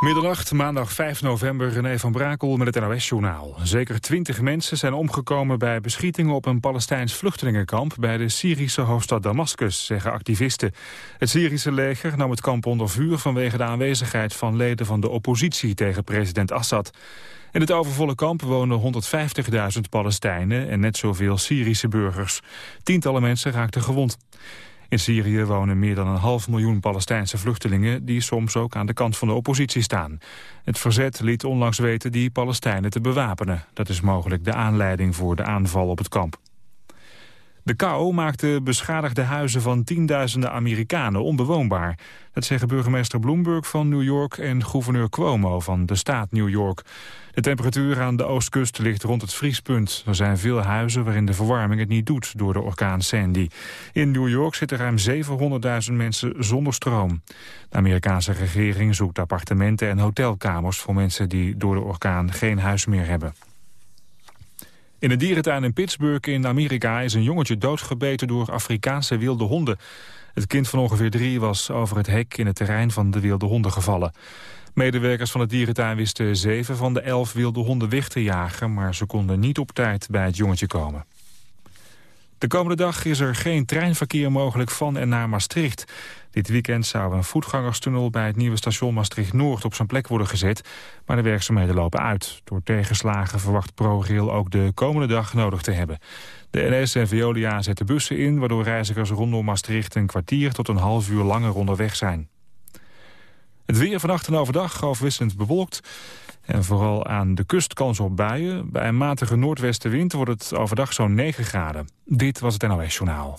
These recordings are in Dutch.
Middernacht, maandag 5 november, René van Brakel met het NOS-journaal. Zeker twintig mensen zijn omgekomen bij beschietingen op een Palestijns vluchtelingenkamp bij de Syrische hoofdstad Damascus, zeggen activisten. Het Syrische leger nam het kamp onder vuur vanwege de aanwezigheid van leden van de oppositie tegen president Assad. In het overvolle kamp wonen 150.000 Palestijnen en net zoveel Syrische burgers. Tientallen mensen raakten gewond. In Syrië wonen meer dan een half miljoen Palestijnse vluchtelingen... die soms ook aan de kant van de oppositie staan. Het verzet liet onlangs weten die Palestijnen te bewapenen. Dat is mogelijk de aanleiding voor de aanval op het kamp. De kou maakte beschadigde huizen van tienduizenden Amerikanen onbewoonbaar. Dat zeggen burgemeester Bloomberg van New York en gouverneur Cuomo van de staat New York. De temperatuur aan de oostkust ligt rond het vriespunt. Er zijn veel huizen waarin de verwarming het niet doet door de orkaan Sandy. In New York zitten ruim 700.000 mensen zonder stroom. De Amerikaanse regering zoekt appartementen en hotelkamers voor mensen die door de orkaan geen huis meer hebben. In een dierentuin in Pittsburgh in Amerika is een jongetje doodgebeten door Afrikaanse wilde honden. Het kind van ongeveer drie was over het hek in het terrein van de wilde honden gevallen. Medewerkers van het dierentuin wisten zeven van de elf wilde honden weg te jagen... maar ze konden niet op tijd bij het jongetje komen. De komende dag is er geen treinverkeer mogelijk van en naar Maastricht. Dit weekend zou een voetgangerstunnel bij het nieuwe station Maastricht-Noord op zijn plek worden gezet, maar de werkzaamheden lopen uit. Door tegenslagen verwacht ProRail ook de komende dag nodig te hebben. De NS en Veolia zetten bussen in, waardoor reizigers rondom Maastricht een kwartier tot een half uur langer onderweg zijn. Het weer vannacht en overdag afwisselend bewolkt. En vooral aan de kust kans op buien. Bij een matige noordwestenwind wordt het overdag zo'n 9 graden. Dit was het NOS Journaal.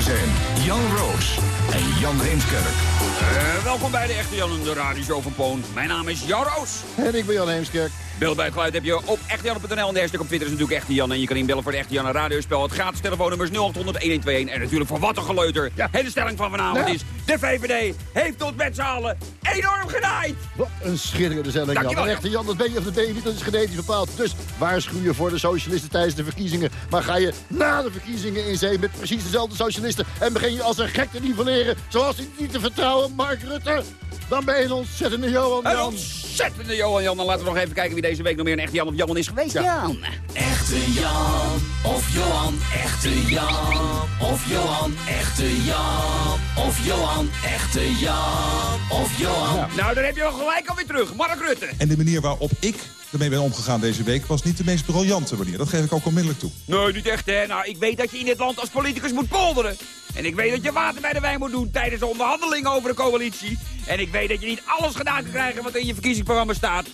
Hier zijn Jan Roos en Jan Heemskerk. Uh, welkom bij de Echte Jan en de radioshow van Poon. Mijn naam is Jan Roos. En ik ben Jan Heemskerk. Beeld bij het geluid heb je op echtejan.nl. En de hashtag op Twitter is natuurlijk Echte Jan. En je kan inbellen voor de Echte Jan een radiospel. Het gratis telefoonnummer is 0800 1121. En natuurlijk voor wat een geleuter. Ja. De stelling van vanavond is... De VVD heeft ons met z'n allen enorm genaaid. Wat een schitterende stelling, Jan. Jan. Echte Jan, dat ben je of dat ben je niet. Dat is genetisch bepaald. Dus waarschuw je voor de socialisten tijdens de verkiezingen. Maar ga je na de verkiezingen in zee met precies dezelfde socialisten... en begin je als een gek te nivelleren... zoals niet te vertrouwen Mark Rutte... Dan ben je een ontzettende Johan Jan. Een ontzettende Johan Jan. Dan laten we nog even kijken wie deze week nog meer een echte Jan of Johan is geweest. Ja. Jan. Echte Jan of Johan. Echte Jan of Johan. Echte Jan of Johan. Echte Jan of Johan. Nou, dan heb je wel gelijk alweer terug. Mark Rutte. En de manier waarop ik ermee ben omgegaan deze week... was niet de meest briljante manier. Dat geef ik ook onmiddellijk toe. Nee, niet echt, hè. Nou, ik weet dat je in dit land als politicus moet polderen. En ik weet dat je water bij de wijn moet doen tijdens de onderhandelingen over de coalitie. En ik weet dat je niet alles gedaan kan krijgen wat in je verkiezingsprogramma staat.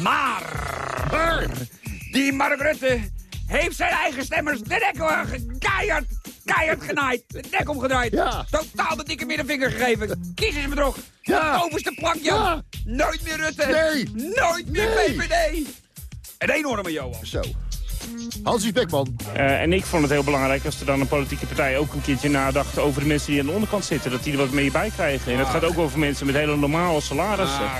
Maar, die Mark Rutte heeft zijn eigen stemmers de nek keihard genaaid. De nek omgedraaid. Ja. Totaal de dikke middenvinger gegeven. Kies eens bedrog. Ja. Overste plankje. Ja. Nooit meer Rutte. Nee. Nooit meer nee. VVD. Een enorme Johan. Zo. Hansie Beckman. Uh, en ik vond het heel belangrijk als er dan een politieke partij ook een keertje nadacht over de mensen die aan de onderkant zitten. Dat die er wat mee bij krijgen. En dat gaat ook over mensen met hele normale salarissen.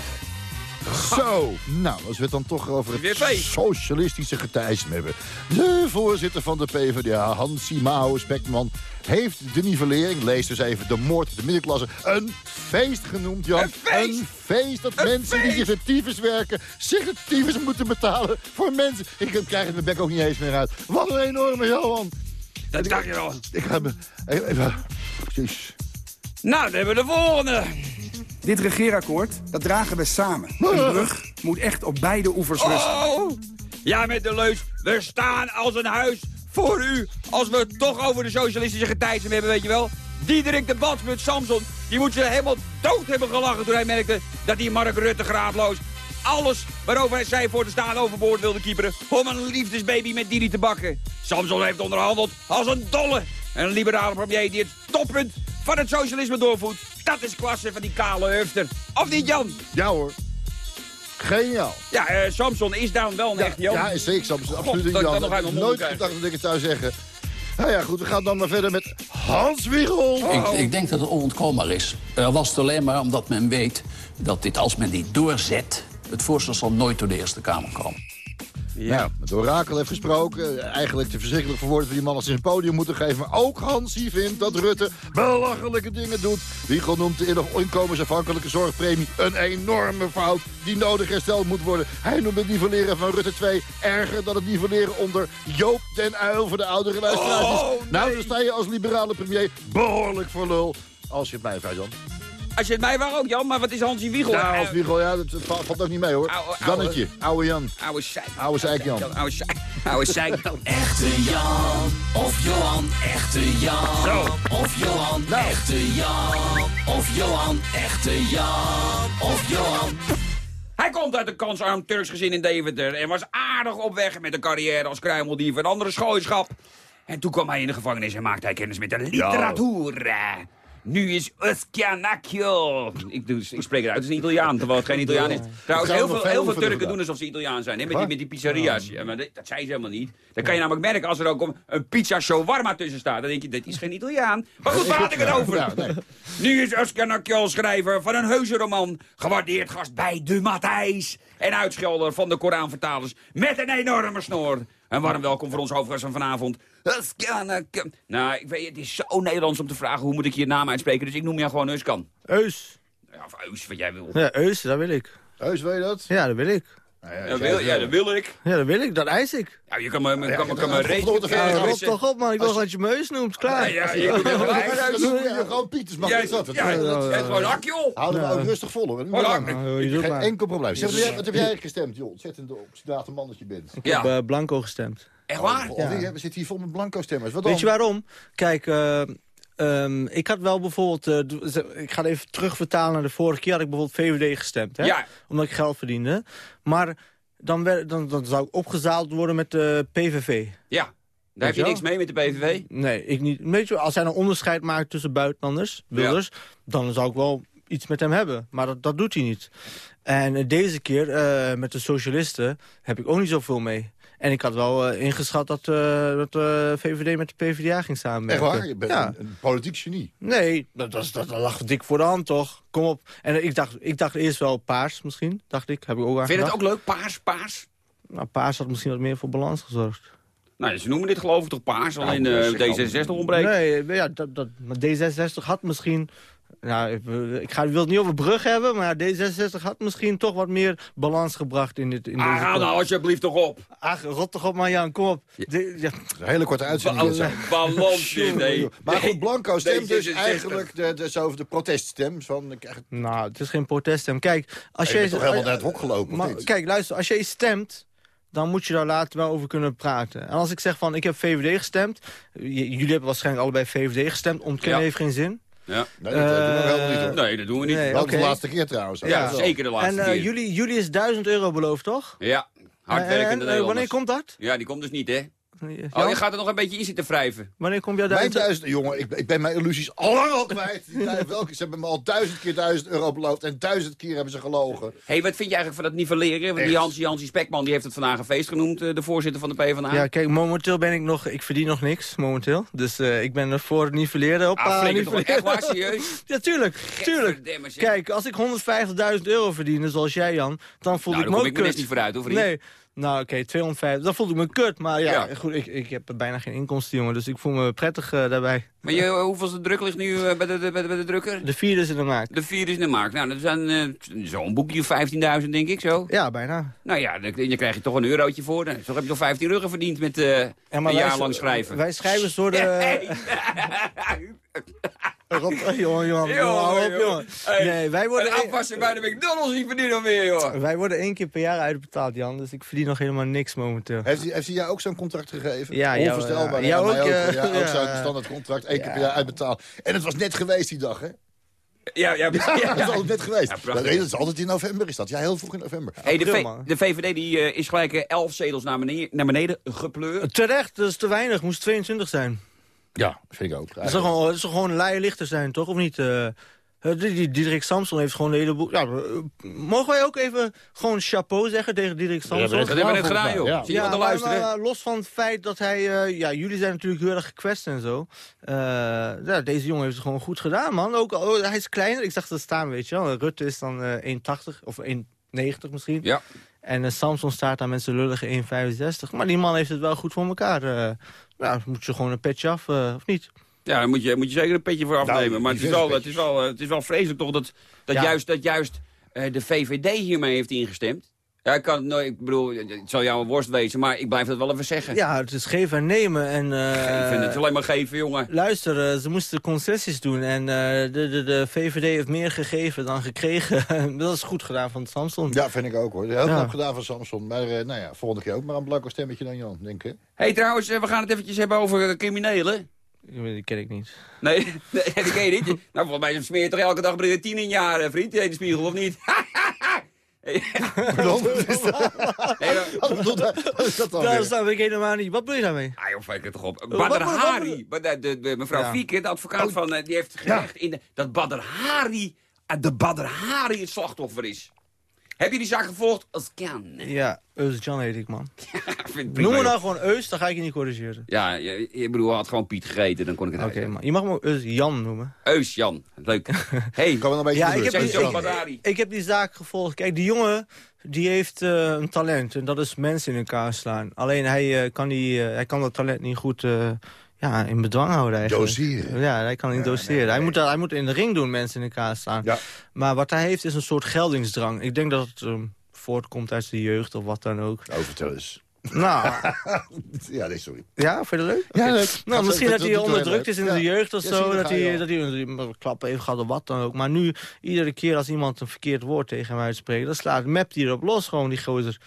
Ah. Zo, nou, als we het dan toch over het socialistische getijsm hebben. De voorzitter van de PvdA, Hansie Maus Beckman, heeft de nivellering, lees dus even de moord de middenklasse, een feest genoemd, Jan. Een feest? Een feest dat mensen die zich de tyfus werken, zich de tyfus moeten betalen voor mensen. Ik krijg het mijn bek ook niet eens meer uit. Wat een enorme Johan. Dat dacht je wel. Ik ga me... Nou, dan hebben we de volgende. Dit regeerakkoord, dat dragen we samen. Een brug moet echt op beide oevers rusten. Oh, ja, met de leus. We staan als een huis voor u. Als we het toch over de socialistische getijdsem hebben, weet je wel. Diederik de Batsmut Samson, die moet ze helemaal dood hebben gelachen... toen hij merkte dat die Mark Rutte graadloos alles waarover hij zei voor te staan overboord wilde kieperen... om een liefdesbaby met Didi te bakken. Samson heeft onderhandeld als een dolle. Een liberale premier die het toppunt van het socialisme doorvoert. Dat is klasse van die kale hufter. Of niet, Jan? Ja hoor. Geniaal. Ja, eh, Samson is dan wel een echt Jan. Ja, is zeker. Samson, absoluut ik Jan. dat nog Nooit gedacht dat ik het zou zeggen. Nou ja, goed, we gaan dan maar verder met Hans Wiegel. Oh. Ik, ik denk dat het onontkoombaar is. Er was het alleen maar omdat men weet dat dit, als men dit doorzet... het voorstel zal nooit door de Eerste Kamer komen. Ja. het orakel heeft gesproken. Eigenlijk te verschrikkelijk voor woorden van die man als ze een podium moeten geven. Maar ook Hansie vindt dat Rutte belachelijke dingen doet. Wiegel noemt de inkomensafhankelijke zorgpremie een enorme fout die nodig hersteld moet worden. Hij noemt het nivelleren van Rutte 2 erger dan het nivelleren onder Joop den Uil voor de oudere luisteraars. Nou, dan sta je als liberale premier behoorlijk voor lul. Als je het mij vraagt, Jan. Als je het mij waar ook, Jan, maar wat is Hansie Wiegel? Ja, Eh, Hans Wiegel, ja, dat, valt ook niet mee hoor. Ouwe- ouwe- Jannetje, ouwe Jan. Oude zeik. Oude zeik Jan. Oude zeik. Oude zeik. Echte Jan of Johan, echte Jan. Zo. Of Johan, Nou. echte Jan. Of Johan, echte Jan. Of Johan. Hij komt uit een kansarm Turks gezin in Deventer... en was aardig op weg met een carrière als kruimeldief en andere schooischap. En toen kwam hij in de gevangenis en maakte hij kennis met de literatuur. Eh, Nu is Uschianacchio. Ik, spreek het uit, het is een Italiaan, terwijl het geen Italiaan is. Trouwens, heel veel, heel veel Turken doen alsof ze Italiaan zijn, hè, met, die, met die pizzeria's. Ja, maar dat, dat zijn ze helemaal niet. Dan kan je namelijk merken als er ook een, een pizza shawarma tussen staat. Dan denk je, dit is geen Italiaan. Maar goed, waar had ik het over? Ja, nee. Nu is Uschianacchio schrijver van een heuse roman. Gewaardeerd gast bij De Matthijs. En uitschelder van de Koranvertalers. Met een enorme snor. En warm welkom voor ons hoofdgast van vanavond. Uschianacchio. Nou, ik weet, het is zo Nederlands om te vragen hoe moet ik je naam uitspreken. Dus ik noem jou gewoon Uskan. Eus. Ja, of Eus, wat jij wil. Ja, Eus, dat wil ik. Heus, weet je dat? Ja, dat wil ik. Nou ja, Ja, als wil, jij- ja, dat wil ik. Ja, dat wil ik. Dat eis ik. Ja, je kan me, me- kan, me- kan me ja, Ja, gaan. rot toch op, man. Ik wil dat je me Eus noemt. Klaar. Ja, ja, je je gewoon Pieters, mag Ja, is dat? ja, het is gewoon Akjo. Houden we ook rustig vol hoor. Geen enkel probleem. Zeg, wat heb jij- gestemd, joh? Ontzettend obstinate man dat je bent. Ik Ja. heb eh, Blanco gestemd. Echt waar? Oh, alweer, we zitten hier vol met blanco stemmers. Wat dan? Weet je waarom? Kijk, eh, ehm, ik had wel bijvoorbeeld... eh, ik ga het even terugvertalen naar de vorige keer. had ik bijvoorbeeld VVD gestemd. Hè? Ja. Omdat ik geld verdiende. Maar dan, werd, dan, dan zou ik opgezaald worden met de PVV. Ja. Daar heb je niks mee met de PVV? Nee, ik niet. Weet je, als hij een onderscheid maakt tussen buitenlanders, Wilders... dan zou ik wel iets met hem hebben. Maar dat, dat doet hij niet. En eh, deze keer, eh, met de socialisten, heb ik ook niet zoveel mee. En ik had wel eh, ingeschat dat, eh, dat de VVD met de PvdA ging Echt samenwerken. waar? Je bent ja. een, een politiek genie. Nee, dat, dat, dat, dat lag dik voor de hand, toch? Kom op. En ik dacht, ik dacht eerst wel paars misschien, dacht ik. Heb ik ook aan Vind je het ook leuk? Paars, paars? Nou, paars had misschien wat meer voor balans gezorgd. Nou, ze noemen dit geloof ik toch paars, alleen eh, D66 ontbreekt. Nee, ja, dat, dat, maar D66 had misschien... Nou, ik, ga, ik wil het niet over brug hebben, maar D66 had misschien toch wat meer balans gebracht in, dit, in Ah, deze... nou alsjeblieft toch op. Ach, rot toch op, Marjan, kom op. De- ja, Een hele korte uitzending. Ba-. Balans nee. Maar goed, Blanco stemt dus D66. eigenlijk de, de, zo over de proteststem. Van, nou, het is geen proteststem. Kijk, als je toch helemaal naar het hok gelopen, of Maar, niet? kijk, luister, als jij stemt, dan moet je daar later wel over kunnen praten. En als ik zeg van, ik heb VVD gestemd... j- jullie hebben waarschijnlijk allebei VVD gestemd. Ontkennen Ja. heeft geen zin. Ja. Nee, dat doen we helemaal niet. Nee, dat doen we niet. Nee. Wel oké. de laatste keer trouwens. Ja, Ja. zeker de laatste En eh, keer. jullie, jullie is 1000 euro beloofd, toch? Ja, hardwerkende En, eh, wanneer komt dat? Ja, die komt dus niet, hè? Oh, Jan, je gaat er nog een beetje in zitten wrijven. Wanneer komt jouw Mijn 1000 duizend, jongen, ik, ben- ik ben mijn illusies al lang al kwijt. Welke, ze hebben me al duizend keer duizend euro beloofd en duizend keer hebben ze gelogen. Hé, hey, wat vind je eigenlijk van dat nivelleren? Want die. Hansie Hansie Spekman die heeft het vandaag een feest genoemd, eh, de voorzitter van de PvdA. Ja, kijk, momenteel ben ik nog... Ik verdien nog niks, momenteel. Dus eh, ik ben er voor het nivelleren. Hoppa, ah, flikker toch echt waar, serieus? Ja, tuurlijk, tuurlijk. Kijk, als ik 150.000 euro verdiende, zoals jij, Jan... dan voelde Nou, ik daar me kom ook kut. niet vooruit, hoor, vriend. Nee, nou oké, 250. Dan voelde ik me kut. Maar ja, Ja. goed, ik, ik heb bijna geen inkomsten, jongen. Dus ik voel me prettig eh, daarbij. Maar je, hoeveelste druk ligt nu eh, bij, de, bij, de, bij de drukker? De vierde is in de maak. De vier is in de markt. Nou, dat zijn eh, zo'n boekje 15.000, denk ik zo. Ja, bijna. Nou ja, dan, dan krijg je toch een eurotje voor. Dan Zo heb je toch 15 euro verdiend met een jaar lang schrijven. Wij de... Hey. Rot, jongen, jongen, jongen, Jongen, hou op, jongen. jongen. Hey, Nee, wij worden... Een afwasser bij de McDonald's niet verdienen meer, joh. Wij worden één keer per jaar uitbetaald, Jan. Dus ik verdien nog helemaal niks momenteel. Heeft hij, heeft hij jou ook zo'n contract gegeven? Ja, Onvoorstelbaar. ja. Jou ook, ook. eh, ja, ook ja. zo'n standaard contract. één keer per jaar uitbetaald. En het was net geweest die dag, hè? Ja, ja, Ja, ja. dat is altijd net geweest. Ja, dat is altijd in november, is dat. Ja, heel vroeg in november. Hey, de, V- de VVD die, eh, is gelijk eh, 11 zetels naar beneden, naar beneden gepleurd. Terecht, dat is te weinig. Moest 22 zijn. Ja, vind ik ook. Dat zou gewoon, een laaie lichter zijn, toch? Of niet? die, die Diederik Samson heeft gewoon een heleboel... Ja, eh, mogen wij ook even gewoon chapeau zeggen tegen Diederik Samson? Dat hebben we net gedaan, joh. Ja. Zie je wat te maar- los van het feit dat hij... eh, ja, jullie zijn natuurlijk heel erg gekwetst en zo. Eh, ja, deze jongen heeft het gewoon goed gedaan, man. Ook, oh, hij is kleiner. Ik zag dat staan, weet je wel. Rutte is dan eh 1,80 of 1,90 misschien. Ja. En Samson staat daar met zijn lullige 1,65. Maar die man heeft het wel goed voor elkaar. Nou, moet je gewoon een petje af, eh, of niet? Ja, daar moet je, moet je zeker een petje voor afnemen. Nou, maar het is, wel, het, is wel, eh, het is wel vreselijk toch dat, dat Ja. juist, dat juist eh, de VVD hiermee heeft ingestemd. Ja, ik kan het nooit, ik bedoel, het zal jou een worst wezen, maar ik blijf dat wel even zeggen. Ja, het is geven en nemen. En, eh, Geven, het is alleen maar geven, jongen. Luister, ze moesten concessies doen en eh, de, de, de VVD heeft meer gegeven dan gekregen. dat is goed gedaan van Samson. Ja, vind ik ook hoor. Heel Ja. knap gedaan van Samson. Maar eh, nou ja, volgende keer ook maar een blanco stemmetje dan Jan, denk ik. hey, trouwens, we gaan het eventjes hebben over criminelen. Die ken ik niet. Nee, nee die ken je niet. Nou, volgens mij smeer je toch elke dag tien in het jaar, eh, vriend, in de spiegel, of niet? Pardon? Wat is dat? Dan- Daar snap ik helemaal niet. Wat bedoel je daarmee? Ah joh, het toch op. Badr Hari, mevrouw. Fieke, de advocaat van, eh, die heeft gerecht in dat Badr Hari, eh, de Badr Hari het slachtoffer is. Heb je die zaak gevolgd? Als kan. Ja, Eus Jan heet ik, man. Prima, Noem me nou gewoon Eus, dan ga ik je niet corrigeren. Ja, je, je bedoel, hij had gewoon Piet gegeten, dan kon ik het Oké, man. Je mag me Jan noemen. Eus, Jan. Leuk. Hey, Kan wel een beetje Ja, ik heb, die, ik, ik heb die zaak gevolgd. Kijk, die jongen die heeft eh, een talent. En dat is mensen in elkaar slaan. Alleen hij, eh, kan, die, eh, hij kan dat talent niet goed eh, ja, in bedwang houden eigenlijk. Doseren. Ja, hij kan niet doseren. Hij, moet, dat- hij moet in de ring doen, mensen in elkaar slaan. Ja. Maar wat hij heeft is een soort geldingsdrang. Ik denk dat het ehm, voortkomt uit zijn jeugd of wat dan ook. Oh, vertel eens. Nou, Ja, nee, sorry. ja, vind je dat leuk? Ja, leuk. Nou, misschien dat- hij onderdrukt is in Ja. zijn jeugd of Ja, zo. dat, hij, dat hij een klap heeft gehad of wat dan ook. Maar nu, iedere keer als iemand een verkeerd woord tegen hem uitspreekt... dan slaat, mapt hij erop los, gewoon die gozer.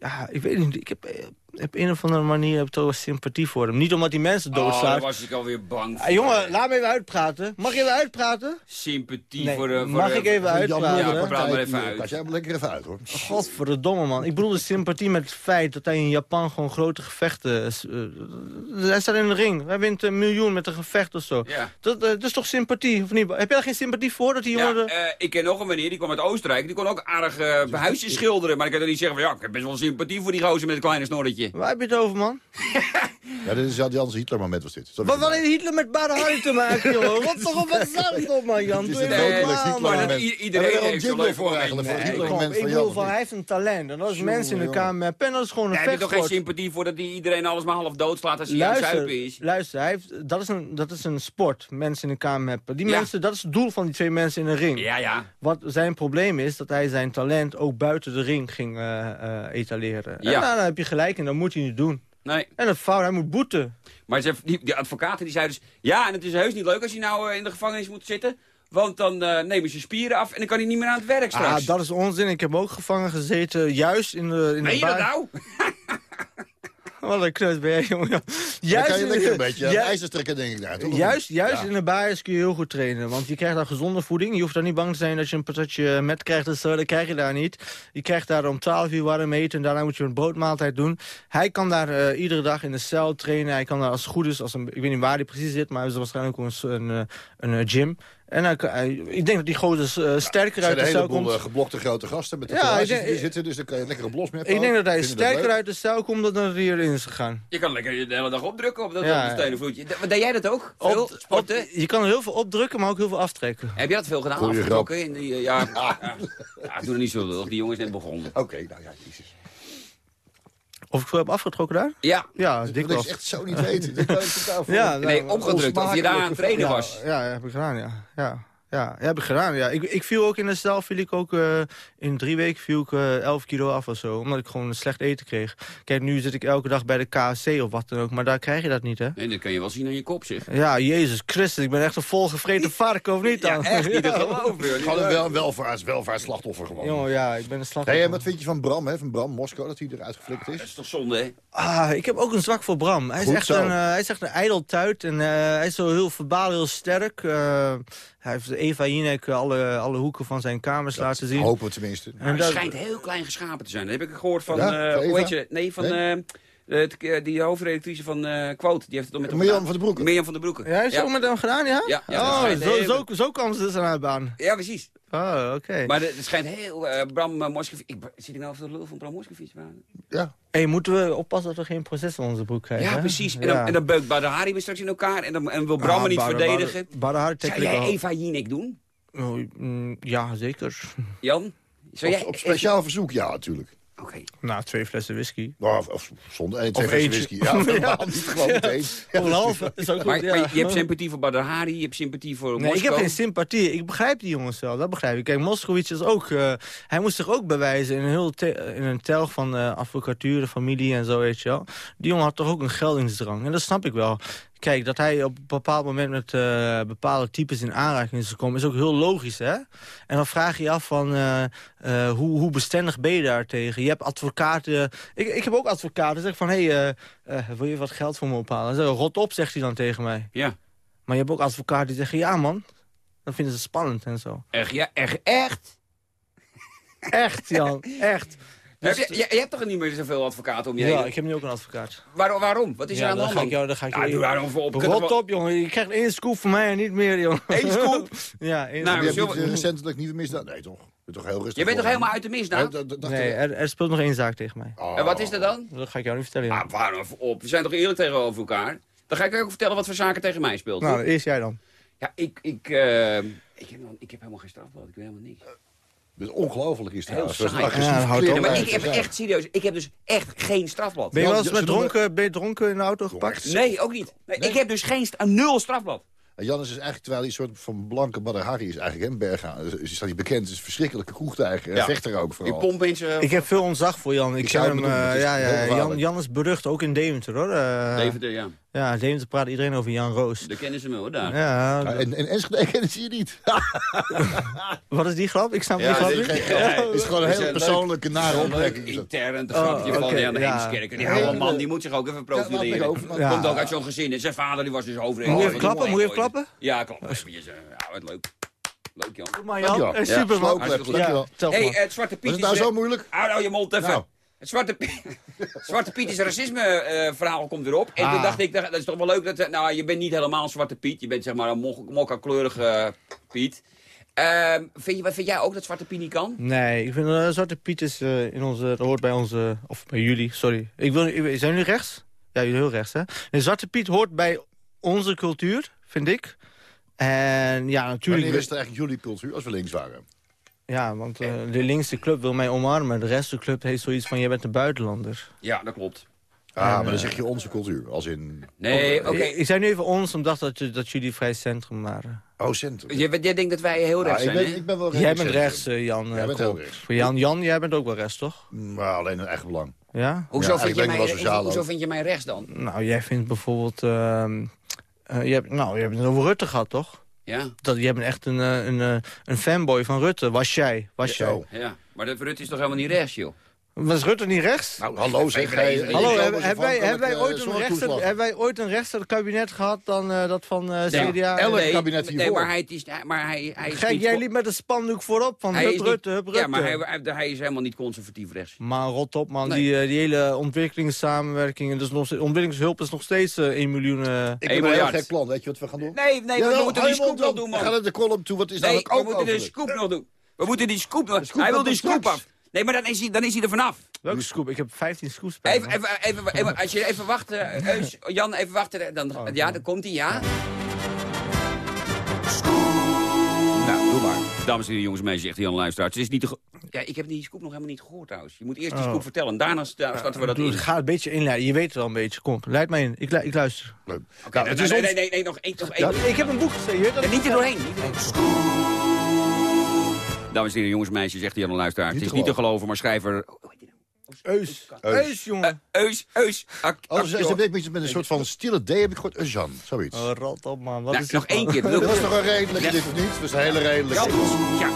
Ja, ik weet niet. Ik heb eh, op een of andere manier heb ik toch wel sympathie voor hem. Niet omdat hij mensen Oh, daar doodslaat. was ik alweer bang voor. Ah, jongen, laat me even uitpraten. Mag je even uitpraten? Sympathie Nee, voor de... Voor mag de- ik even uitpraten? Ja, praat maar even uit. Pas jij maar lekker even uit, hoor. Godverdomme, man. Ik bedoel de sympathie met het feit dat hij in Japan gewoon grote gevechten... eh, hij staat in de ring. Hij wint een miljoen met een gevecht of zo. Ja. Dat, eh, dat is toch sympathie, of niet? Heb jij daar geen sympathie voor dat die Ja, jongen... eh, ik ken nog een meneer, die kwam uit Oostenrijk. Die kon ook aardig eh, huisjes schilderen. Maar ik kan er niet zeggen van, ja, ik heb best wel sympathie voor die gozer met het kleine snorretje. Waar heb je het over, man? Ja, dit is Jan Jans Hitler moment was dit. Wat, wat heeft Hitler met Baden te maken, jongen? Wat toch op wat dat toch, man, Jan? Het is Doe een maar dat iedereen Hebben er heeft een zo'n leuk voor eigenlijk, ik van bedoel, Jan. van, hij heeft een talent. En Jongen, mensen in jongen. elkaar met pen. Dat is gewoon een Daar heb je toch geen vechtsport. sympathie voor dat die iedereen alles maar half doodslaat als hij aan zuipen is? luister hij heeft, dat, is een, dat is een sport, mensen in elkaar meppen. Die Ja. mensen, dat is het doel van die twee mensen in de ring. Ja, ja. Wat zijn probleem is, dat hij zijn talent ook buiten de ring ging eh, eh, etaleren. Ja. En nou, dan heb je gelijk en dat moet hij niet doen. Nee. En dat fout, hij moet boeten. Maar ze, die, die advocaten die zeiden dus... Ja, en het is heus niet leuk als hij nou eh, in de gevangenis moet zitten. Want dan eh, nemen ze spieren af en dan kan hij niet meer aan het werk straks. Ah, dat is onzin. Ik heb ook gevangen gezeten, juist in de... In Meen de je dat nou? Wat een kneus ben jij, jongen. Dan Juist, kan je in- lekker een beetje aan ju- ijzers trekken, denk ik. Daar, toch? Juist, juist Ja. in de basis kun je heel goed trainen. Want je krijgt daar gezonde voeding. Je hoeft daar niet bang te zijn dat je een patatje met krijgt. dat krijg je daar niet. Je krijgt daar om 12 uur warm eten. En daarna moet je een broodmaaltijd doen. Hij kan daar eh, iedere dag in de cel trainen. Hij kan daar als het goed is, als een, ik weet niet waar hij precies zit... maar hij is waarschijnlijk ook een, een, eh, een, eh, gym. En hij, ik denk dat die gozer eh, sterker Er uit de cel komt. eh, geblokte grote gasten met de Ja, denk- die zitten, dus dan kan je lekker een blos met Ik denk dat hij dat sterker uit de cel komt dan dat hij erin is gegaan. Je kan lekker de hele dag opdrukken op dat, Ja, vloedje. Deed jij dat ook? Veel Op- sporten? op- je kan er heel veel opdrukken, maar ook heel veel aftrekken. Heb je dat veel gedaan? Goeie Afgetrokken in die, eh, ja, ja. ja, doe er niet zo lullig. Die jongen is net begonnen. Oké, nou ja, jezus. Of ik veel heb afgetrokken daar? Ja. Ja, Dat dik wil ik was. echt zo niet weten. Ja, Nee, opgedrukt. Of je daar aan het trainen ja, was. Ja, heb ik gedaan, ja. Ja, ja, heb ik gedaan, ja. Ik, ik viel ook in de stel, viel ik ook eh, in drie weken viel ik eh 11 kilo af of zo. Omdat ik gewoon slecht eten kreeg. Kijk, nu zit ik elke dag bij de KFC of wat dan ook. Maar daar krijg je dat niet, hè? Nee, dat kan je wel zien aan je kop, zeg. Ja, Jezus Christus, ik ben echt een volgevreten varken, of niet dan? Ja, echt niet te geloven. joh. Gewoon een wel, welvaarts, welvaartsslachtoffer gewoon. Jongen, ja, ik ben een Hey, slachtoffer. en wat vind je van Bram, hè? Van Bram Moskou, dat hij eruit geflikkerd Dat is? is toch zonde, hè? Ah, ik heb ook een zwak voor Bram. Hij is, echt zo. een, eh, hij is echt een ijdeltuit en eh, hij is zo heel verbaal, heel sterk. Eh, hij heeft Eva Jinek alle, alle hoeken van zijn kamers laten zien. Hopen we tenminste. En Hij dat- schijnt heel klein geschapen te zijn. Dat heb ik gehoord van... Ja, eh, hoe heet je? Nee, van... Nee? eh, Eh, het- eh, die hoofdredactrice van eh Quote, die heeft het al met hem Mirjam van den Broeke. Mirjam van den Broeke. Ja, heeft ze ook met hem gedaan, ja? Ja, ja, dat oh, zo, zo, zo kwam ze dus aan haar baan. Ja, precies. Oh, oké. Maar de- het schijnt heel... Bram uh. Ik, zit ik nou over de lul van Bram Moskowitz? Ja. Hey, moeten we oppassen dat we geen proces in onze broek krijgen? Ja, hè? precies. En, Ja. dan, en dan beukt Badr Hari weer straks in elkaar. En, dan, en wil Bram Ah, me niet verdedigen. Badr- Badr Hari Zou jij. Eva Jinek doen, Oh, mm, ja, zeker. Jan? Zou jij Op, op speciaal verzoek, ja, natuurlijk. Oké. Nou, twee flessen whisky. Nou, Of, of zonder één, twee Of flessen eentje. whisky. Ja, niet gewoon meteen. Is ook goed, Maar, ja. maar je, hebt sympathie voor Badr Hari, je hebt sympathie voor Nee, Moskou. ik heb geen sympathie. Ik begrijp die jongens wel, dat begrijp ik. Kijk, Moskowitz is ook... eh, hij moest zich ook bewijzen in een, heel te- in een telg van eh advocatuur, familie en zo, weet je wel. Die jongen had toch ook een geldingsdrang. En dat snap ik wel. Kijk, dat hij op een bepaald moment met eh, bepaalde types in aanraking is gekomen... is ook heel logisch, hè? En dan vraag je je af van... eh, eh, hoe, hoe bestendig ben je daar tegen? Je hebt advocaten... Ik, ik heb ook advocaten. Zeg van, hé, hey, wil je wat geld voor me ophalen? Zeg, rot op, zegt hij dan tegen mij. Ja. Maar je hebt ook advocaten die zeggen, ja man, dan vinden ze spannend en zo. Echt, ja, echt, echt? Echt, Jan, echt. Heb je, je, je hebt toch niet meer zoveel advocaten om je Ja, heen? ik heb nu ook een advocaat. Waarom? waarom? Wat is ja, er aan de hand? ga ik jou, ga ik Ja, dan voor op. Rot op, jongen. Je krijgt één scoop van mij en niet meer, jongen. Eén scoop? ja, één Nou, je hebt scoop. niet eh, recentelijk nieuwe misdaad? Nee, toch? Je bent toch heel rustig. Je bent toch helemaal uit de misdaad? Ja, dat- dat- Nee, er, er speelt nog één zaak tegen mij. Oh. En wat is dat dan? Dat ga ik jou niet vertellen. ja. Ah, waarom op? We zijn toch eerlijk tegenover elkaar? Dan ga ik je ook vertellen wat voor zaken tegen mij speelt. nou, eerst jij dan. Ja, ik, ik, eh, ik, heb, dan- ik heb helemaal geen strafblad. Ik weet helemaal niks. Dat is ongelooflijk is Heel. Dat is een saai. agressief Ja, dat. Ja, maar ik heb zijn. echt serieus, ik heb dus echt geen strafblad. Ben je wel eens met dronken, ben je dronken in de auto gepakt? Nee, ook niet. Nee, Ik heb dus geen nul strafblad. En Jan is dus eigenlijk, terwijl hij een soort van blanke Badr Hari is, eigenlijk een berg aan. Is is hij bekend, is een verschrikkelijke kroegtijger. En Ja. vechter ook Ik vooral. pomp mensen... Ik heb veel ontzag voor Jan. Ik, Ik ken zou hem, het eh, het ja, heel ja, Jan. Jan is berucht, ook in Deventer hoor. Eh, Deventer, ja. Ja, Deventer praat iedereen over Jan Roos. De kennen ze me hoor, daar. Ja, Ja, en, en Enschede kennen ze je niet. wat is die grap? Ik snap Ja, die grap Het is gewoon een Is hele een persoonlijke, nare opmerking. intern, het Oh, grapje van oké, de Jan ja. Heemskerk. Die Ja, oude man, die moet zich ook even profileren. maar over. Ja. Komt ook uit zo'n gezin. En zijn vader die was dus overheid. Moet je even klappen? Moet je even klappen? Ja, klap eventjes. eh, Ja, wat leuk. Leuk, Jan. Ja, super man. dankjewel. Hey, maar. eh, het Zwarte Piet het is... nou zo moeilijk? Hou nou je mond even. Het Zwarte, Piet- Zwarte Piet is racisme eh, verhaal komt weer op. En toen Ah. dacht ik, dat is toch wel leuk dat... eh, Nou, je bent niet helemaal een Zwarte Piet. Je bent zeg maar een mo- mokka-kleurige eh, Piet. Ehm, vind, je, wat vind jij ook dat Zwarte Piet niet kan? Nee, ik vind uh, Zwarte Piet is eh, in onze, dat hoort bij onze, of bij jullie, sorry. Ik wil, ik- zijn jullie rechts? Ja, jullie heel rechts, hè? Nee, Zwarte Piet hoort bij onze cultuur, vind ik. En ja, natuurlijk... Wanneer is het eigenlijk jullie cultuur als we links waren? Ja, want eh, de linkse club wil mij omarmen. De rest van de club heeft zoiets van, jij bent een buitenlander. Ja, dat klopt. Ah, maar dan eh, zeg je onze cultuur. Als in... Nee, oké. Ik, ik zei nu even ons, omdat dat, dat jullie vrij centrum waren. Oh, centrum. Jij, jij denkt dat wij heel rechts Ah, ik, zijn, ben, hè? ik ben wel Jij redelijk bent rechts, eh, Jan. Jij bent heel rechts. Voor Jan, Jan, jij bent ook wel rechts, toch? Maar alleen een eigen belang. Ja? Hoezo, Ja, vind ik je ben mij, wel hoezo, vind je mij rechts dan? Nou, jij vindt bijvoorbeeld... ehm, eh, je hebt, nou, je hebt het over Rutte gehad, toch? Ja, Dat, jij bent echt een, eh, een, eh, een fanboy van Rutte. Was jij? Was jij? Zo. ja. Maar de Rutte is toch helemaal niet rechts, joh? Was Rutte niet rechts? Nou, hallo zeg. Hij, hij Hallo, hebben, wij, hebben, wij ooit eh, een rechter, hebben wij ooit een kabinet gehad dan eh, dat van eh, Nee, CDA? elk nee, kabinet Nee, hiervoor. maar hij, is, maar hij, hij is Kijk, niet jij liep met een spandoek voorop van hij Rutte, Rutte. Ja, maar hij, hij, is helemaal niet conservatief rechts. Maar rot op, man. Nee. Die, eh, die hele ontwikkelingssamenwerking... en Dus nog, ontwikkelingshulp is nog steeds eh 1 miljoen... eh, Ik heb een heel gek plan. Weet je wat we gaan doen? Nee, nee, we moeten die scoop nog doen, We gaan man. naar de column toe. Wat is Nee, namelijk we ook moeten de over? scoop nog doen. We moeten die scoop nog... Hij wil die scoop af. Nee, maar dan is hij, dan is hij er vanaf. welke scoop? Ik heb 15 scoops bij Even, even, even, even, als je even wacht, eh, Jan, even wachten. Dan, ja, dan komt hij, ja. Nou, doe maar. Dames en heren, jongens en meisjes, zegt Jan Luisteraars. Het is niet te ja, ik heb die scoop nog helemaal niet gehoord trouwens. Je moet eerst die Oh. scoop vertellen. En daarna sta- starten we dat Doe, in. Ga een beetje inleiden. Je weet het wel een beetje. Kom, leid mij in. Ik, lu- ik luister. Leuk. Oké, Nou, is nee, ons- nee, nee, nee, nog één. Nog één. Ik heb een boek geschreven. je weet dat Ja, ik- niet er doorheen. Niet er doorheen. Dames en heren, jongens en meisjes, zegt Jan Luisteraars. Het Niet is te niet te geloven, maar schrijver... Eus. Eus. Eus, jongen. Eh, Eus, Eus. Ak- Als Akjo. ze weet met, met een soort van stille D heb ik gehoord. Een Jan, zoiets. Oh, rot op, man. Wat Nou, is nog één keer. Dat was toch een redelijke dit of niet? Dat is een hele redelijke. Ja. ja.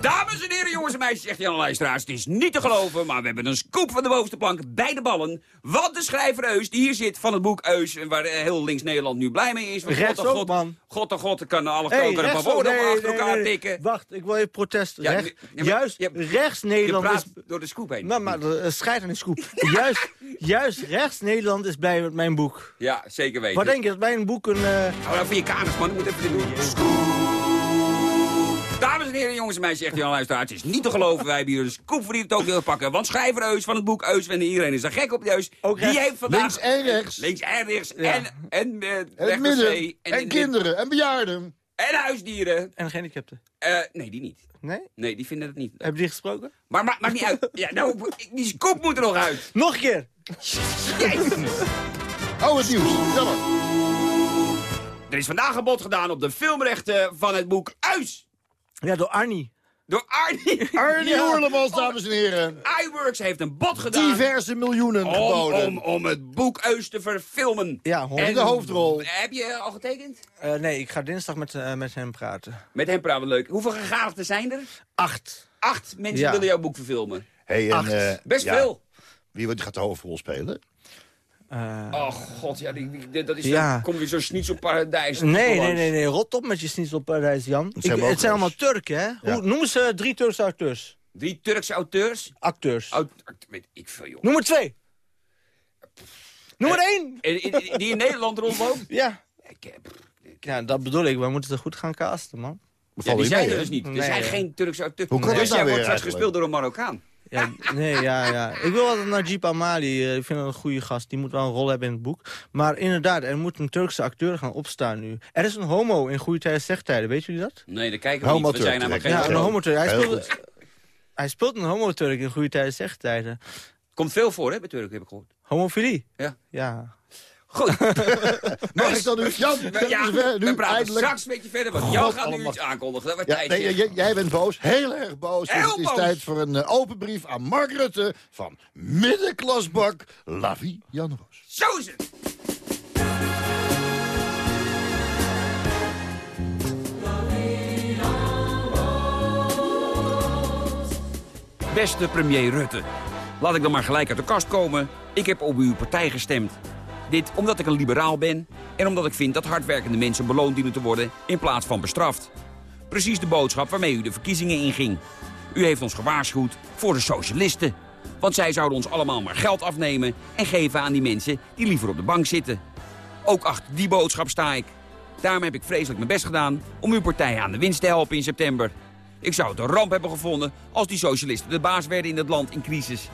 Dames en heren, jongens en meisjes, zegt Jan Luisteraars. Het is niet te geloven, maar we hebben een scoop van de bovenste plank bij de ballen. Want de schrijver Eus, die hier zit van het boek Eus... en waar eh, heel links Nederland nu blij mee is. Want Rechts God, oh God, man. God, oh God, kan alle Hey, een paar woorden Nee, achter elkaar nee. tikken. Wacht, ik wil even protest. Ja, Recht- ja, maar- juist je- rechts Je Nederland praat is... door de scoop heen. Nou, maar de, eh, scheid aan die scoop. juist, juist rechts Nederland is blij met mijn boek. Ja, zeker weten. Wat denk je, dat mijn boek een... Uh... Hou nou van je kanus, man. Ik moet even dit doen. Dames en heren, jongens en meisjes, echt Jan Luisteraars. Het is niet te geloven, wij hebben hier een scoop voor die het ook willen pakken. Want schrijver Eus van het boek Eus en iedereen is daar gek op Eus. Ook die heeft vandaag... Links en rechts. Links en rechts. En, en, en, het midden. En, en kinderen en bejaarden. En huisdieren. En gehandicapten. Uh, nee, die niet. Nee? Nee, die vinden het niet. Hebben die gesproken? Maar maakt maar niet uit. Ja, nou, die scoop moet er nog uit. Nog een keer. Oh, het nieuws. Jammer. Er is vandaag een bod gedaan op de filmrechten van het boek Uis. Ja, door Arnie. Door Arnie. Arnie ja. Oerlemans, dames en heren. iWorks heeft een bod gedaan. Diverse miljoenen om, geboden. Om, om het boek Eus te verfilmen. Ja, en de hoofdrol. Heb je al getekend? Uh, nee, ik ga dinsdag met, uh, met hem praten. Met hem praten, leuk. Hoeveel gegadigden zijn er? Acht. Acht mensen ja. willen jouw boek verfilmen. Hey, en, uh, Best ja. veel. Wie gaat de hoofdrol spelen? Uh, oh god, ja, die, die, dat is ja. komt weer zo'n schnitzelparadijs. Nee, nee, nee, nee, rot op met je schnitzelparadijs, Jan. Het zijn, Ik, het zijn allemaal Turken, hè? Ja. Hoe, noem ze drie Turkse auteurs. Drie Turkse auteurs? Acteurs. Aut weet ik veel, joh. Noem er twee. Noem er één. Die in Nederland rondloopt? Ja. Ja, dat bedoel ik. We moeten er goed gaan casten, man. Ja, die zijn er dus niet. Er zijn geen Turkse auteurs. Hoe kan dus jij wordt straks gespeeld door een Marokkaan. Ja, nee, ja, ja. Ik wil altijd naar Jeep Amali. Ik vind hem een goede gast. Die moet wel een rol hebben in het boek. Maar inderdaad, er moet een Turkse acteur gaan opstaan nu. Er is een homo in Goede Tijden Zegtijden. Weet jullie dat? Nee, daar kijken we niet. We zijn namelijk geen Ja, een homo -turk. Hij speelt, hij speelt een homo-Turk in Goede Tijden Zegtijden. Komt veel voor, hè, bij Turk, heb ik gehoord. Homofilie? Ja. Ja. Goed. Mag ik dan nu? Jan, ja, we, nu we praten eindelijk... straks een beetje verder, want Jan gaat nu iets aankondigen. Dat ja, nee, jij, jij, bent boos, heel erg boos. Heel dus het is boos. tijd voor een uh, open brief aan Mark Rutte van middenklasbak Lavie Jan Roos. Zo is het. Beste premier Rutte, laat ik dan maar gelijk uit de kast komen. Ik heb op uw partij gestemd. Dit omdat ik een liberaal ben en omdat ik vind dat hardwerkende mensen beloond dienen te worden in plaats van bestraft. Precies de boodschap waarmee u de verkiezingen inging. U heeft ons gewaarschuwd voor de socialisten. Want zij zouden ons allemaal maar geld afnemen en geven aan die mensen die liever op de bank zitten. Ook achter die boodschap sta ik. Daarom heb ik vreselijk mijn best gedaan om uw partij aan de winst te helpen in september. Ik zou het een ramp hebben gevonden als die socialisten de baas werden in het land in crisis.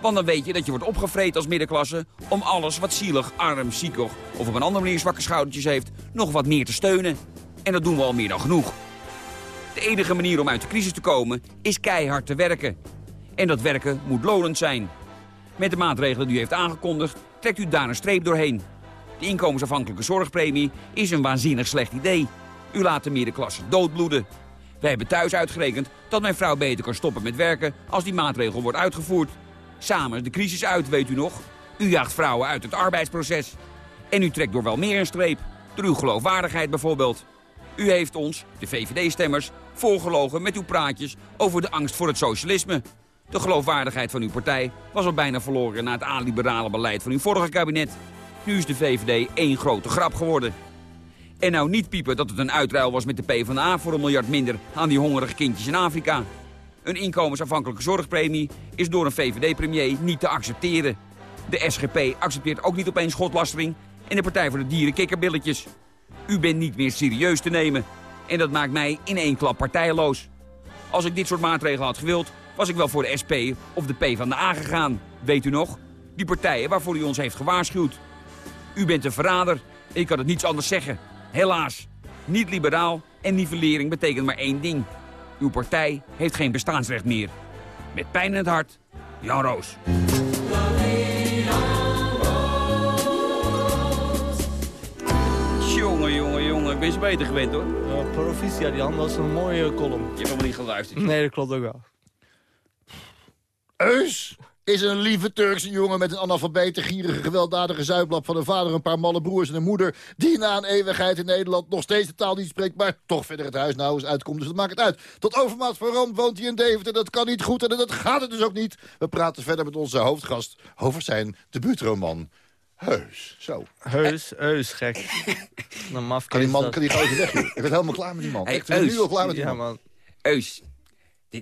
Want dan weet je dat je wordt opgevreten als middenklasse... om alles wat zielig, arm, ziekig of op een andere manier zwakke schoudertjes heeft... nog wat meer te steunen. En dat doen we al meer dan genoeg. De enige manier om uit de crisis te komen is keihard te werken. En dat werken moet lonend zijn. Met de maatregelen die u heeft aangekondigd trekt u daar een streep doorheen. De inkomensafhankelijke zorgpremie is een waanzinnig slecht idee. U laat de middenklasse doodbloeden. Wij hebben thuis uitgerekend dat mijn vrouw beter kan stoppen met werken als die maatregel wordt uitgevoerd. Samen de crisis uit, weet u nog? U jaagt vrouwen uit het arbeidsproces. En u trekt door wel meer een streep. Door uw geloofwaardigheid bijvoorbeeld. U heeft ons, de VVD-stemmers, voorgelogen met uw praatjes over de angst voor het socialisme. De geloofwaardigheid van uw partij was al bijna verloren na het aanliberale beleid van uw vorige kabinet. Nu is de VVD één grote grap geworden. En nou niet piepen dat het een uitruil was met de PvdA voor een miljard minder aan die hongerige kindjes in Afrika. Een inkomensafhankelijke zorgpremie is door een VVD-premier niet te accepteren. De SGP accepteert ook niet opeens godlastering en de Partij voor de Dieren kikkerbilletjes. U bent niet meer serieus te nemen. En dat maakt mij in één klap partijloos. Als ik dit soort maatregelen had gewild, was ik wel voor de SP of de P van de A gegaan. Weet u nog? Die partijen waarvoor u ons heeft gewaarschuwd. U bent een verrader. Ik kan het niets anders zeggen. Helaas. Niet liberaal en nivellering betekent maar één ding. Uw partij heeft geen bestaansrecht meer. Met pijn in het hart, Jan Roos. Jongen, jongen, jongen. Ik ben ze beter gewend, hoor. Ja, proficiat, Jan. Dat is een mooie column. Je hebt helemaal niet geluisterd. Nee, dat klopt ook wel. Eus is een lieve Turkse jongen met een analfabete, gierige, gewelddadige zuiplap van een vader, een paar malle broers en een moeder, die na een eeuwigheid in Nederland nog steeds de taal niet spreekt, maar toch verder het huis nou eens uitkomt, dus dat maakt het uit. Tot overmaat van ramp woont hij in Deventer, dat kan niet goed en dat gaat het dus ook niet. We praten verder met onze hoofdgast over zijn debuutroman. Heus, zo. Heus, heus, gek. Dan maf Kan die man kan die gozer weg, joh. Ik ben helemaal klaar met die man. Hey, ik ben nu al klaar met die Ja, man. man.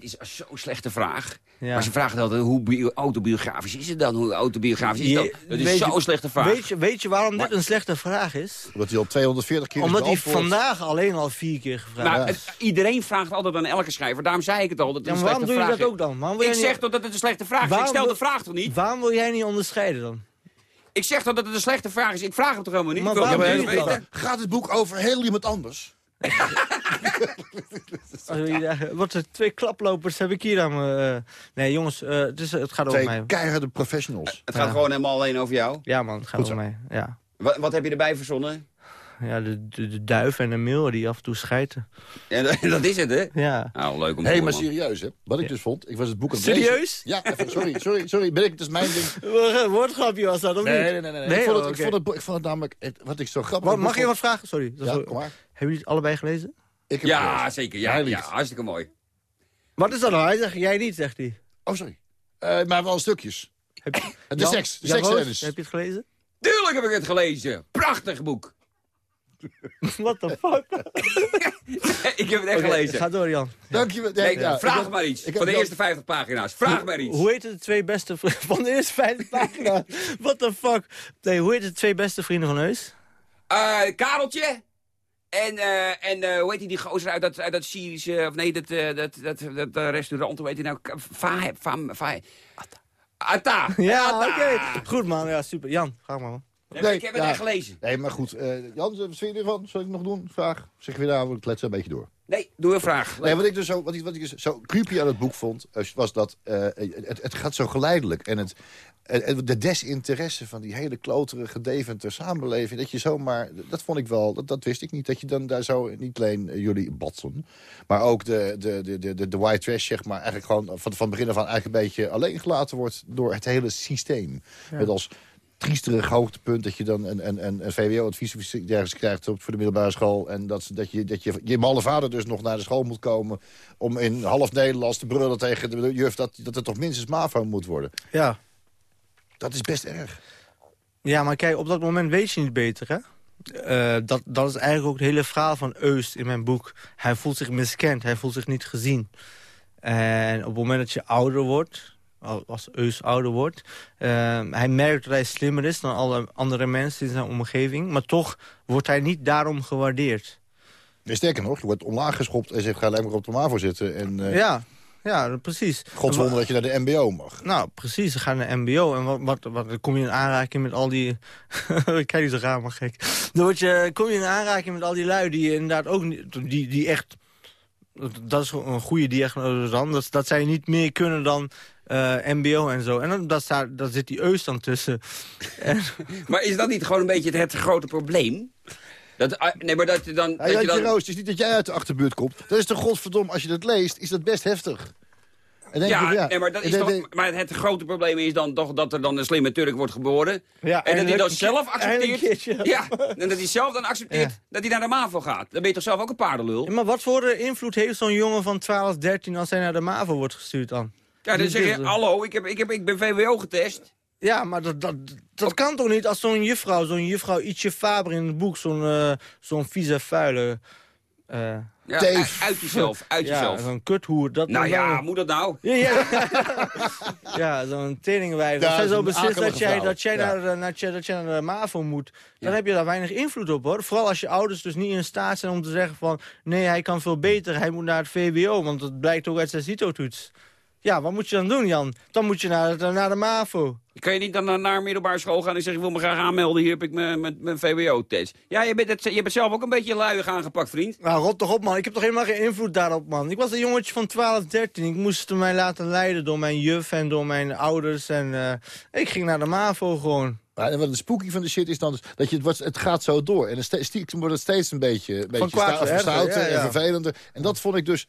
Dit is zo'n slechte vraag. Ja. Maar ze vragen altijd, hoe bio- autobiografisch is het dan? Hoe autobiografisch is dan? Dat is zo'n slechte vraag. Weet je, weet je waarom dit een slechte vraag is? Omdat hij al 240 keer is Omdat hij vandaag alleen al vier keer gevraagd Nou, het- iedereen vraagt altijd aan elke schrijver. Daarom zei ik het al, dat het Ja, een maar waarom doe je dat is. ook dan? Waarom wil Ik jij zeg niet- toch dat het een slechte vraag is? Ik stel de vraag toch niet? Waarom wil jij niet onderscheiden dan? Ik zeg toch dat het een slechte vraag is? Ik vraag hem toch helemaal niet? Maar waarom dat. Gaat het boek over heel iemand anders? Als we hier- Wat twee klaplopers heb ik hier aan me. eh. Nee, jongens, eh, het, is, het gaat over Twee mij. keiharde professionals. Het gaat gewoon helemaal alleen over jou. Ja, man, het gaat Goed over zo. mij. Ja. Wat, wat heb je erbij verzonnen? Ja, de, de, de duif en de meel die af en toe schijten. Ja, dat- is het, hè? Ja. Nou, leuk om te Hé, horen, maar serieus, hè? Wat ik dus vond, ik was het boek aan het Serieus? lezen. Ja, even, sorry, sorry, sorry. Ben ik, het is mijn ding. Woordgrapje was dat, of Nee, niet? nee, nee. nee. ik, vond het, oh, ik, vond het, boek- ik vond het namelijk, het- wat ik zo grappig Wat, mag je wat vragen? Sorry. Dat is Ja, kom maar. Hebben jullie het allebei gelezen? Ik heb Ja, gelezen. zeker. Ja, hartstikke mooi. Wat is dat nou? Hij zegt, jij niet, zegt hij. Oh, sorry. Eh, maar wel stukjes. Heb je, De Jan- seks, de Roos. Heb je het gelezen? Tuurlijk heb ik het gelezen. Prachtig boek. What the fuck? ik heb het echt gelezen. Ga door, Jan. Dank je wel. Nee, Ja, vraag heb- maar iets. Van de eerste 50 pagina's. Vraag maar iets. Hoe heet de twee beste vrienden van de eerste vijf pagina's? What the fuck? Nee, hoe heet de twee beste vrienden van Heus? Eh, Kareltje. En, eh, en eh, hoe heet die, die gozer uit dat, uit dat Syrische... Of nee, dat, eh, dat, dat, dat, restaurant. Hoe heet die nou? Va, va, va, Atta. Ja, Atta. oké. Goed, man. Ja, super. Jan, ga maar, man. Nee, ik heb het ja. echt gelezen. Nee, maar goed. eh, Jan, wat vind je ervan? Zal ik nog doen? Vraag. Zeg je weer nou, we kletsen een beetje door. Nee, doe een vraag. Nee, wat ik dus zo, wat ik, wat ik dus zo creepy aan het boek vond, eh, was dat eh, het, het gaat zo geleidelijk. En het, het- de desinteresse van die hele kloterige Deventer samenleving, dat je zomaar, dat vond ik wel, dat, dat wist ik niet, dat je dan daar zo, niet alleen eh, jullie Batson, maar ook de, de, de, de, de, de white trash, zeg maar, eigenlijk gewoon van, van begin af aan eigenlijk een beetje alleen gelaten wordt door het hele systeem. Met als triesterig hoogtepunt dat je dan een, een, een, een VWO-advies of dergelijks krijgt op, voor de middelbare school. En dat, dat, je, dat je, je malle vader dus nog naar de school moet komen... om in half Nederlands te brullen tegen de juf dat, dat het toch minstens MAVO moet worden. Ja. Dat is best erg. Ja, maar kijk, op dat moment weet je niet beter, hè? Eh, dat, dat is eigenlijk ook het hele verhaal van Eust in mijn boek. Hij voelt zich miskend, hij voelt zich niet gezien. En op het moment dat je ouder wordt, als Eust ouder wordt... eh, hij merkt dat hij slimmer is dan alle andere mensen in zijn omgeving... maar toch wordt hij niet daarom gewaardeerd. Nee, Sterker nog, je wordt omlaag geschopt en zegt ga alleen maar op de MAVO zitten. En eh Ja, ja, precies. gods wonder dat je naar de MBO mag. Nou, precies. Ze gaan naar mbo. En wat, wat, wat, dan kom je in aanraking met al die... ik kijk niet zo raar, maar gek. Dan word je, kom je in aanraking met al die lui die inderdaad ook. Die, die echt... Dat is een goede diagnose dan. Dat, dat zij niet meer kunnen dan eh, mbo en zo. En dan dat staat, daar zit die eus dan tussen. En, Maar is dat niet gewoon een beetje het, het grote probleem? Dat, ah, nee, maar dat je dan... Ja, dat je dan Roos, het is niet dat jij uit de achterbuurt komt. Dat is toch godverdomme, als je dat leest, is dat best heftig. En denk ja, je, ja, nee, maar, dat is toch, maar het grote probleem is dan toch dat er dan een slimme Turk wordt geboren. Ja, en dat hij dat zelf accepteert. keertje. Ja, en dat hij zelf dan accepteert Ja. dat hij naar de MAVO gaat. Dan ben je toch zelf ook een paardenlul? Ja, maar wat voor eh, invloed heeft zo'n jongen van 12, 13... als hij naar de MAVO wordt gestuurd dan? Ja, dan zeg je, hallo, ik, heb, ik, heb, ik ben VWO getest. Ja, maar dat, dat, dat kan toch niet als zo'n juffrouw, zo'n juffrouw Ietje Faber in het boek, zo'n eh, zo'n vieze, vuile... eh, Ja, Teef. uit, uit jezelf, uit ja, jezelf. zo'n kuthoer. Dat Nou ja, wel- moet dat nou? Ja, ja. ja zo'n teringwijf. Ja, Als zij zo beslist dat jij, vrouw. dat, jij Ja. naar, eh, naar, dat jij naar de MAVO moet, dan heb je daar weinig invloed op, hoor. Vooral als je ouders dus niet in staat zijn om te zeggen van... nee, hij kan veel beter, hij moet naar het VWO, want dat blijkt ook uit zijn CITO-toets. Ja, wat moet je dan doen, Jan? Dan moet je naar, het- naar de MAVO. Kan je niet dan naar- naar een middelbare school gaan en zeggen... ik wil me graag aanmelden, hier heb ik mijn, mijn, mijn VWO-test. Ja, je bent, het, je bent zelf ook een beetje luiig aangepakt, vriend. Nou, rot toch op, man. Ik heb toch helemaal geen invloed daarop, man. Ik was een jongetje van 12, 13. Ik moest mij laten leiden door mijn juf en door mijn ouders. En eh, ik ging naar de MAVO gewoon. Maar en wat het spooky van de shit is dan dus dat je het, wordt, het gaat zo door. En dan wordt het steeds een beetje, een beetje ja, ja. en vervelender. En dat vond ik dus...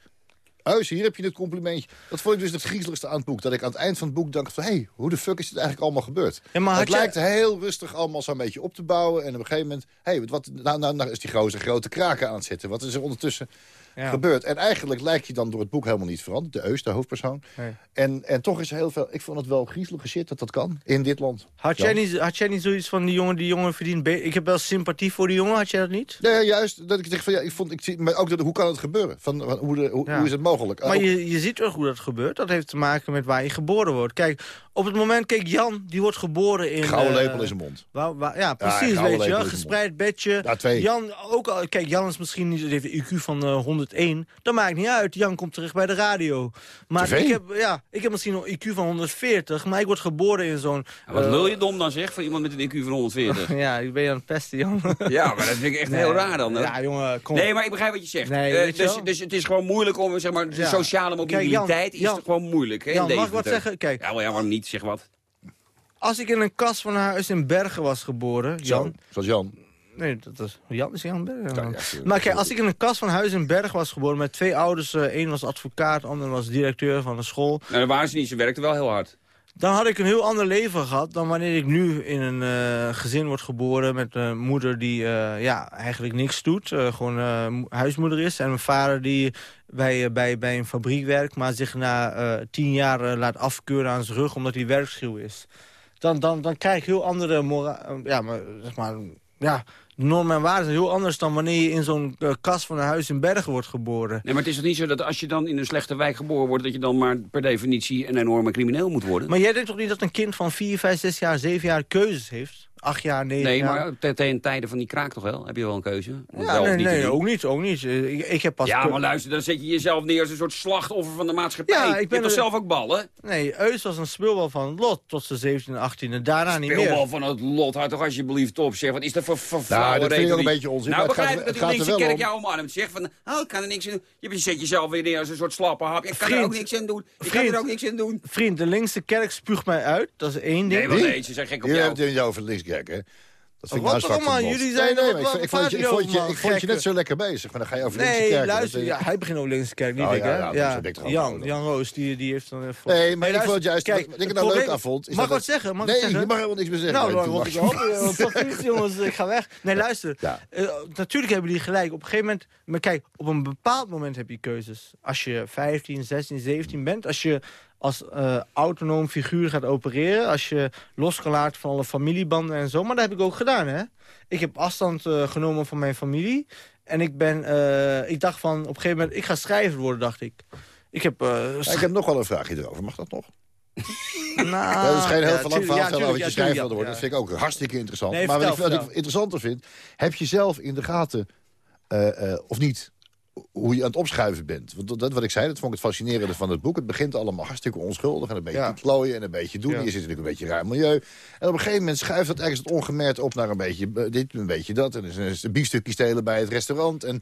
Huis, hier heb je het complimentje. Dat vond ik dus het griezeligste aan het boek. Dat ik aan het eind van het boek dacht van... hé, hey, hoe de fuck is dit eigenlijk allemaal gebeurd? Ja, maar het je- lijkt heel rustig allemaal zo'n beetje op te bouwen. En op een gegeven moment... hé, hey, wat, nou, nou, nou is die gozer grote kraken aan het zetten. Wat is er ondertussen... Ja. gebeurt. En eigenlijk lijkt je dan door het boek helemaal niet veranderd. De Eus, de hoofdpersoon. Nee. En, en toch is er heel veel... Ik vond het wel griezelige shit dat dat kan in dit land. Had jij, niet, had jij niet zoiets van die jongen, die jongen verdient? Ik heb wel sympathie voor die jongen, had jij dat niet? Nee, juist. Dat ik zeg van ja, ik vond, ik zie, maar ook dat, hoe kan het gebeuren? Van, hoe, de, hoe, Ja. hoe is het mogelijk? Maar Ook- je, je ziet toch hoe dat gebeurt. Dat heeft te maken met waar je geboren wordt. Kijk, op het moment, kijk, Jan, die wordt geboren in... Gouden eh, lepel in zijn mond. waar- waar- ja, precies, weet je Gespreid bedje. Ja, twee. Jan, ook al, kijk, Jan is misschien niet, heeft een IQ van eh, 101. Dat maakt niet uit. Jan komt terug bij de radio. Maar TV? ik heb, ja, ik heb misschien een IQ van 140, maar ik word geboren in zo'n... Wat eh, wil je dom dan zeg, voor iemand met een IQ van 140? Ja, ik ben je aan het pesten, Jan. Ja, maar dat vind ik echt Nee. heel raar dan. hè? Ja, jongen, kom. Nee, maar ik begrijp wat je zegt. Nee, Eh, dus, dus het is gewoon moeilijk om, zeg maar, de Ja. sociale Kijk, Jan, mobiliteit is Jan, toch gewoon moeilijk, hè? in Jan, mag ik wat zeggen? Kijk. Ja, waarom niet? Zeg wat. Als ik in een kast van huis in Bergen was geboren, Jan... Zo, zoals Jan. Nee, dat is Jan is Jan Bergen. Ja, maar kijk, als ik in een kast van huis in Bergen was geboren met twee ouders, eh één was advocaat, de ander was directeur van een school, Nou, dat waren ze niet. Ze werkten wel heel hard. Dan had ik een heel ander leven gehad dan wanneer ik nu in een eh, gezin word geboren met een moeder die eh, ja, eigenlijk niks doet, eh, gewoon mo- huismoeder is, en een vader die bij, bij, bij een fabriek werkt, maar zich na tien jaar laat afkeuren aan zijn rug omdat hij werkschuw is. Dan, dan, dan krijg ik heel andere ja, maar, zeg maar, ja, de normen en waarden zijn heel anders dan wanneer je in zo'n eh, kast van een huis in Bergen wordt geboren. Nee, maar het is toch niet zo dat als je dan in een slechte wijk geboren wordt... dat je dan maar per definitie een enorme crimineel moet worden? Maar jij denkt toch niet dat een kind van 4, 5, 6 jaar, 7 jaar keuzes heeft? 8 jaar, 9 Nee, maar ten, ten tijde van die kraak toch wel? Heb je wel een keuze? Om Ja, nee, niet nee ook niet, ook niet. Eh, Ik, ik heb pas... Ja, maar luister, dan zet je jezelf neer als een soort slachtoffer van de maatschappij. Ja, ik je ben hebt toch zelf ook ballen? Nee, Eus was een speelbal van het lot tot zijn 17 18 en daarna niet Speelbal meer. van het lot, houd toch alsjeblieft op, zeg. Wat is dat voor, voor Nou, dat vind ik ook een beetje onzin, Nou, het begrijp gaat- ik dat het die gaat linkse er kerk om. jou omarmt. Zegt van, oh, ik kan er niks aan doen. Je zet jezelf weer neer als een soort slappe hap. Ik kan er ook niks aan doen. Ik kan Vriend. er ook niks aan doen. Vriend, de linkse kerk spuugt mij uit, dat is één ding. Nee, wel nee, ze zijn gek op jou. hebben het in jou hè? Dat vind ik nou bos. jullie zijn nee, nee, wat- ik, wat vond je, ik, vond je, ik vond je net zo lekker bezig. Maar dan ga je over Nee, kerk. luister, Dat- ja, hij begint over linkse kerk, niet Oh, ik, ja, hè? ja, is een dik gewoon Jan. Jan Roos, die, die heeft dan... even- Nee, maar ik luister, vond juist, kijk, wat ik het nou leuk aan vond... Is Mag ik wat zeggen? Mag ik nee, zeggen? je mag helemaal niks meer zeggen. Nou, Nee, dan rot ik tot ziens, jongens, ik ga weg. Nee, luister. Ja. Eh, natuurlijk hebben die gelijk. Op een gegeven moment... Maar kijk, op een bepaald moment heb je keuzes. Als je 15, 16, 17 bent. Als je als eh, autonoom figuur gaat opereren. Als je los kan laten van alle familiebanden en zo. Maar dat heb ik ook gedaan, hè. Ik heb afstand eh, genomen van mijn familie. En ik ben... eh, ik dacht van, op een gegeven moment... Ik ga schrijver worden, dacht ik. Ik heb... Ja, ik heb nog wel een vraagje erover. Mag dat nog? nou, dat is geen heel ja, veel lang verhaal ja, vertellen tuurlijk, over ja, je schrijver worden. Dat vind ik ook hartstikke interessant. Nee, maar wat ik, wat ik interessanter vind... heb je zelf in de gaten, of niet... hoe je aan het opschuiven bent. Want dat, wat ik zei, dat vond ik het fascinerende van het boek. Het begint allemaal hartstikke onschuldig en een beetje Ja. klooien en een beetje doen. Ja. Je zit natuurlijk een beetje raar milieu. En op een gegeven moment schuift dat ergens het ongemerkt op naar een beetje eh, dit, een beetje dat. En er is een biefstukje stelen bij het restaurant. En,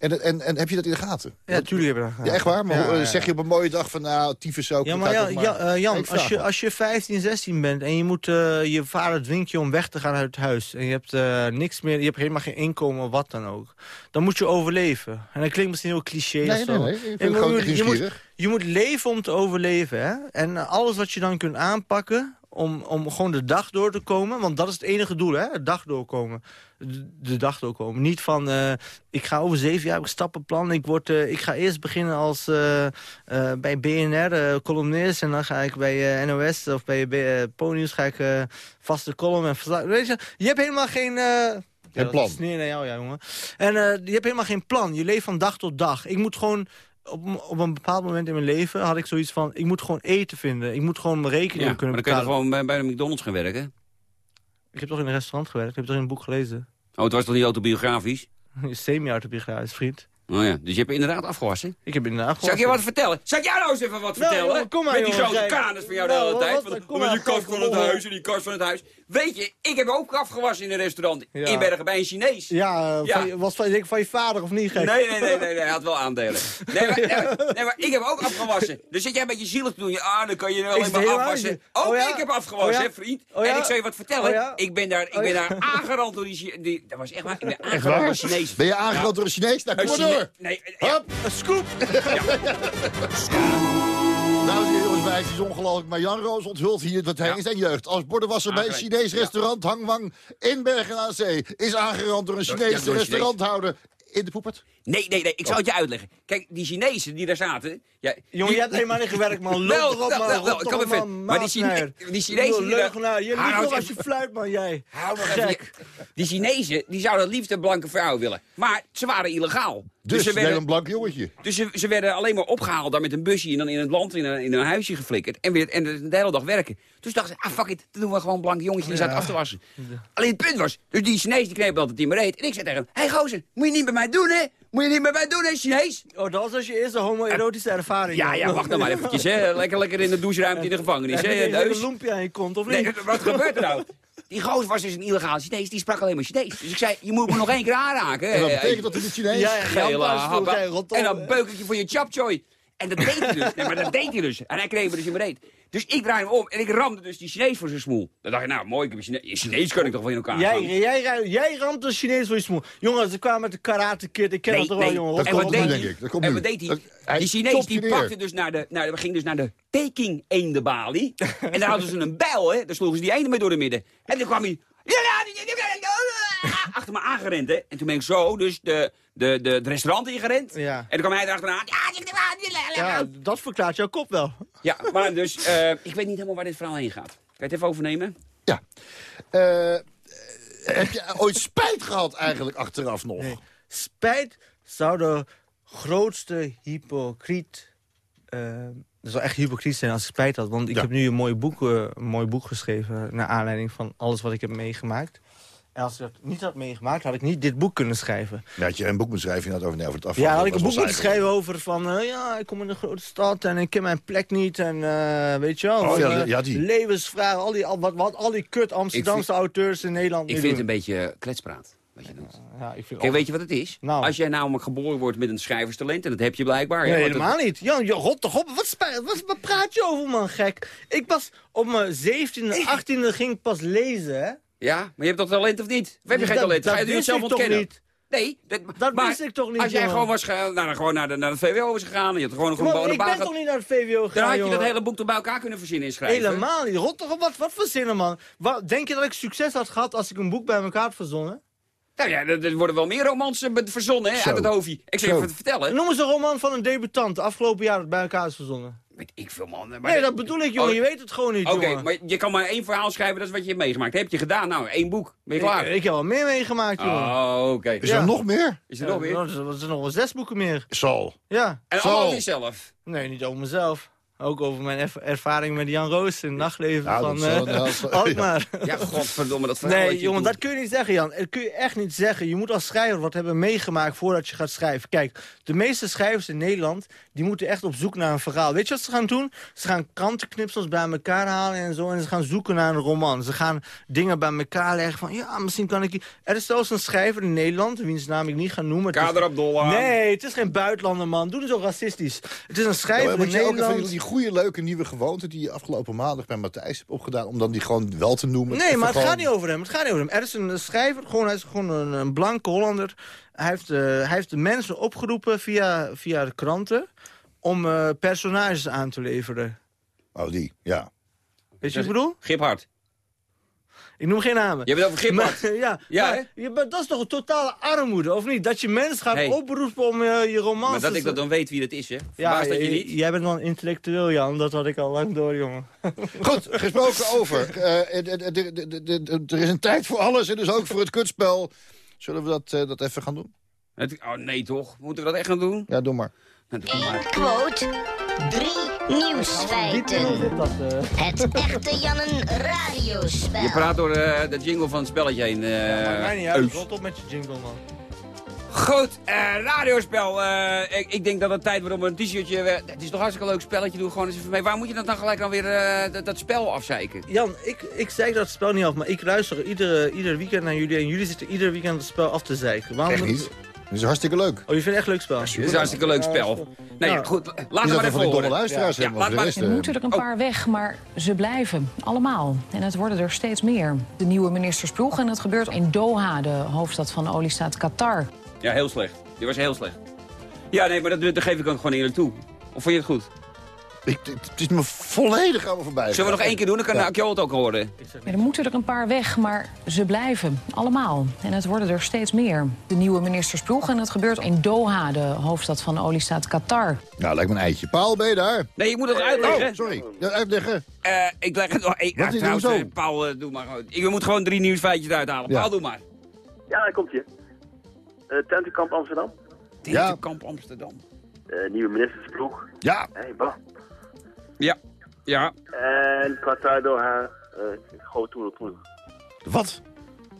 en, en, en heb je dat in de gaten? Ja, natuurlijk hebben we dat Ja, echt waar? Maar Ja, eh, ja, zeg je op een mooie dag van, nou, tyfus zo. Ja, maar ja, eh, Jan, Ik vraag als je, maar. als je 15, 16 bent en je moet, eh, je vader dwingt je om weg te gaan uit het huis... en je hebt niks meer, je hebt helemaal geen inkomen, wat dan ook... dan moet je overleven. En dat klinkt misschien heel cliché Nee, of nee, zo. nee. Maar gewoon je, moet- je, moet, je moet leven om te overleven, hè? En alles wat je dan kunt aanpakken... Om, om gewoon de dag door te komen. Want dat is het enige doel, hè? Het dag doorkomen. De, de dag doorkomen. Niet van, eh, ik ga over zeven jaar, heb ik stappenplan. Ik, word, eh, ik ga eerst beginnen als eh, bij BNR, columnist. En dan ga ik bij NOS of bij uh, Ponyus ga ik vaste column. En verslag- Weet je, je hebt helemaal geen... ja, plan. sneer naar jou, ja, jongen. En je hebt helemaal geen plan. Je leeft van dag tot dag. Ik moet gewoon... Op, op een bepaald moment in mijn leven had ik zoiets van... ik moet gewoon eten vinden. Ik moet gewoon mijn rekening Ja, maar kunnen dan kun je betalen. gewoon bij, bij de McDonald's gaan werken? Ik heb toch in een restaurant gewerkt. Ik heb toch in een boek gelezen. Oh, het was toch niet autobiografisch? Semi-autobiografisch, vriend. Oh ja, dus je hebt inderdaad afgewassen? Ik heb inderdaad Zal ik je wat vertellen? Zal ik jou nou eens even wat Nou, vertellen? kom maar, Met die jongen, grote kanus van jou de Nou, hele tijd. wat- kom met maar, die kast van het huis en die kast van het huis. Weet je, ik heb ook afgewassen in een restaurant Ja. in Bergen bij een Chinees. Ja, Ja. Van, was ik denk van je vader of niet, gek? Nee, nee, nee, nee, nee, hij had wel aandelen. Nee maar, nee, maar, nee, maar ik heb ook afgewassen. Dus zit jij een beetje zielig te doen. Ja, ah, dan kan je wel alleen maar helemaal afwassen. Oh ja? ik heb afgewassen, Oh ja? hè, vriend. Oh ja? En ik zal je wat vertellen. Oh ja? Ik ben daar, ik Oh ben daar aangerand door die... Die dat was echt waar. Ik ben aangerand door een Chinees. Ben je aangerand door een Chinees? Nou, kom Een maar Chine- door. Nee, ja, Hup. Een scoop! Dames en heren, wij, is ongelooflijk. Maar Jan Roos onthult hier dat hij Ja. in zijn jeugd... als bordenwasser bij een. Chinees Ja. restaurant Hang Wang in Bergen aan Zee... is aangerand door een ja, een restauranthouder in de poepert. Nee, nee, nee, ik zal het je uitleggen. Kijk, die Chinezen die daar zaten... Ja, Jongen, die- je hebt helemaal niet gewerkt, man. Erop, wel, man. wel, wel, Rot ik kan me. Maar die Chine- die Chinezen leugenaar. Je nou nog als je fluit, man, jij. Hou je- Die Chinezen die zouden het liefst een blanke vrouw willen. Maar ze waren illegaal. Dus, ze weer werden, een blank jongetje. dus ze, ze werden alleen maar opgehaald daar met een busje en dan in het land in een, in een huisje geflikkerd. En, weer, en de, hele dag werken. Dus dachten ze, ah fuck it, dan doen we gewoon een blank jongetje die staat af te wassen. Alleen het punt was, dus die Chinees die kneep altijd in mijn reet. En ik zei tegen hem, hé hey, gozer, moet je niet bij mij doen hè? Moet je niet bij mij doen hè, Chinees? Oh, dat was als je eerste homoerotische ervaring. Ja, ja, wacht nou maar eventjes hè. Lekker, lekker in de doucheruimte in de gevangenis. hè, Heb je neus. een loempje aan je kont, of Nee, niet? wat gebeurt er nou? Die gozer was dus een illegale Chinees, die sprak alleen maar Chinees. Dus ik zei, je moet me nog één keer aanraken. En Eh, betekent dat in het Chinees? Ja, ja. En dan beuk ik je voor je chapchoy. En dat deed hij dus. Nee, maar dat deed hij dus. En hij kreeg me dus in mijn reet. Dus ik draai hem om en ik ramde dus die Chinees voor zijn smoel. Dan dacht ik, nou mooi, ik heb een Chinees. Kan ik toch wel in elkaar Jij, gaan. jij, jij, jij ramt een Chinees voor je smoel. Jongen, ze kwamen met de karate kid. Ik ken Nee, dat toch wel, nee. jongen. Dat En komt wat nu, deed denk hij? ik. Dat komt En nu. wat deed hij? Die Chinees die pakte dus naar de, naar de, ging dus naar de Peking eendenbalie. en daar hadden ze een bijl, hè. Daar sloegen ze die eenden mee door de midden. En toen kwam hij... Achter me aangerend, hè. En toen ben ik zo dus de, de, de, het restaurant ingerend. Ja. En toen kwam hij erachteraan. Ja, dat verklaart jouw kop wel. Ja, maar dus, eh, ik weet niet helemaal waar dit verhaal heen gaat. Kan je het even overnemen? Ja. Eh, heb je ooit spijt gehad eigenlijk achteraf nog? Nee. Spijt zou de grootste hypocriet... eh dat zou echt hypocriet zijn als ik spijt had. Want ik Ja. heb nu een mooi boek, eh, een mooi boek geschreven... naar aanleiding van alles wat ik heb meegemaakt. En als ik dat niet had meegemaakt, had ik niet dit boek kunnen schrijven. Ja, had je een boek moeten schrijven inderdaad over, nee, over het afval. Ja, had ik een was boek moeten schrijven over van... eh, ja, ik kom in een grote stad en ik ken mijn plek niet. En eh, weet je wel, Oh, ja, eh, ja, die. levensvragen. Al die, al, wat, wat, al die kut Amsterdamse auteurs in Nederland Ik vind het een beetje kletspraat. Wat je doet. Ja, ik vind Kijk, weet je wat het is? Nou. Als jij namelijk geboren wordt met een schrijverstalent, en dat heb je blijkbaar. Nee, het- helemaal niet. Jan, je rot toch op. Wat, wat, wat praat je over, man, gek? Ik pas op mijn 17e, 18e ging ik pas lezen, hè? Ja, maar je hebt toch talent of niet? Of heb je geen Dat- talent? dat Ga je nu wist zelf ontkennen? niet. Nee, dat, Dat maar wist ik toch niet, Als jij jongen. gewoon was ge- nou, gewoon naar de, naar de VWO was gegaan, en je had gewoon een Man, gewone ik baan ben toch niet naar het VWO gegaan, dan had je jongen? dat hele boek toch bij elkaar kunnen verzinnen en schrijven. Helemaal niet. Rot toch op. Wat, wat voor zinnen, man? Wat, denk je dat ik succes had gehad als ik een boek bij elkaar had verzonnen? Nou ja, er, er worden wel meer romans eh, verzonnen hè, Zo. uit het hoofdje. Ik zeg Zo. even te vertellen. Noem eens een roman van een debutant de afgelopen jaar dat bij elkaar is verzonnen. Weet ik veel, man. Maar Nee, dat bedoel ik, jongen. Oh, Je weet het gewoon niet, Oké, jongen. maar je kan maar één verhaal schrijven, dat is wat je hebt meegemaakt. Heb je gedaan? Nou, één boek. Ben je klaar? Ik, ik heb wel meer meegemaakt, jongen. Oh, oké. Is Ja. er nog meer? Is er nog weer? Ja, Er zijn nog wel zes boeken meer. Zal. Ja. En Zo. allemaal over jezelf. Nee, niet over mezelf. Ook over mijn erv- ervaring met Jan Roos in het nachtleven Ja, van eh, ja, godverdomme, dat verhaal Nee, jongen, doet. dat kun je niet zeggen, Jan. Dat kun je echt niet zeggen. Je moet als schrijver wat hebben meegemaakt voordat je gaat schrijven. Kijk, de meeste schrijvers in Nederland, die moeten echt op zoek naar een verhaal. Weet je wat ze gaan doen? Ze gaan krantenknipsels bij elkaar halen en zo. En ze gaan zoeken naar een roman. Ze gaan dingen bij elkaar leggen van, ja, misschien kan ik... Er is zelfs een schrijver in Nederland, wiens naam ik niet ga noemen. Het Kader Abdollah. Nee, het is geen buitenlander, man. Doe niet zo racistisch. Het is een schrijver in Nederland... goede, leuke nieuwe gewoonte die je afgelopen maandag bij Matthijs hebt opgedaan, om dan die gewoon wel te noemen? Nee, maar het gewoon- gaat niet over hem. Het gaat niet over hem. Er is een schrijver, gewoon, hij is gewoon een, een blanke Hollander. Hij heeft, eh, hij heeft de mensen opgeroepen via, via de kranten om eh, personages aan te leveren. Oh, die, ja. Weet je wat ik bedoel? Giphart. Ik noem geen namen. Je hebt het over. Maar, ja, Ja, maar, je, maar dat is toch een totale armoede, of niet? Dat je mensen gaat Hey. oproepen om eh, je romans Maar dat ik dat dan weet wie dat is, hè? Ja, dat je j- niet? jij bent dan intellectueel, Jan. Dat had ik al lang door, jongen. Goed, gesproken over. eh, eh, eh, eh, eh, eh, eh, Er is een tijd voor alles en dus ook voor het kutspel. Zullen we dat, eh, dat even gaan doen? Het- Oh nee toch? Moeten we dat echt gaan doen? Ja, doe maar. Nou, doe maar. Quote. Drie nieuwsfeiten. Eh? Het echte Jannen radiospel. Je praat door eh, de jingle van het spelletje heen. eh, Maakt mij niet uit. Rot op met je jingle, man. Goed, radiospel. eh, ik, ik denk dat het tijd wordt om een t-shirtje... het is toch hartstikke leuk spelletje. Doe gewoon eens even mee. Waar moet je dat dan gelijk dan weer eh, dat, dat spel afzeiken? Jan, ik, ik zeik dat spel niet af, maar ik luister iedere, ieder weekend naar jullie en jullie zitten ieder weekend het spel af te zeiken. Waarom Echt niet. Dat is hartstikke leuk. Oh, je vindt het echt leuk spel? Het is een hartstikke leuk spel. Nee, Nou, goed. Laat Is het maar dat even van die domme horen. luisteraars Ja, hebben? rest, Er moeten er een paar weg, maar ze blijven. Allemaal. En het worden er steeds meer. De nieuwe ministers ploeg en het gebeurt in Doha, de hoofdstad van de oliestaat Qatar. Ja, heel slecht. Die was heel slecht. Ja, nee, maar dat, dat geef ik ook gewoon eerlijk toe. Of vond je het goed? Ik, het, is me volledig aan me voorbij. Zullen we nog één keer doen? Dan kan Ja. ja. het ook horen. Ja, er moeten er een paar weg, maar ze blijven. Allemaal. En het worden er steeds meer. De nieuwe ministersploeg. En het gebeurt in Doha, de hoofdstad van oliestaat Qatar. Nou, lijkt me een eitje. Paul, ben je daar? Nee, je moet het uitleggen. Oh, sorry. Ja, uitleggen. Eh, ik leg het nog. Ik, Wat ja, is- trouwens, eh, Paul, eh, doe maar gewoon. Ik moet gewoon drie nieuwsfeitjes eruit halen. Ja. Paul, doe maar. Ja, daar komt je. Uh, Tentenkamp Amsterdam. Ja. Kamp Amsterdam. Eh, nieuwe ministersploeg. Ja. Hey, Bas. Ja. Ja. En Qatar door haar uh, groot toerploeg. Wat?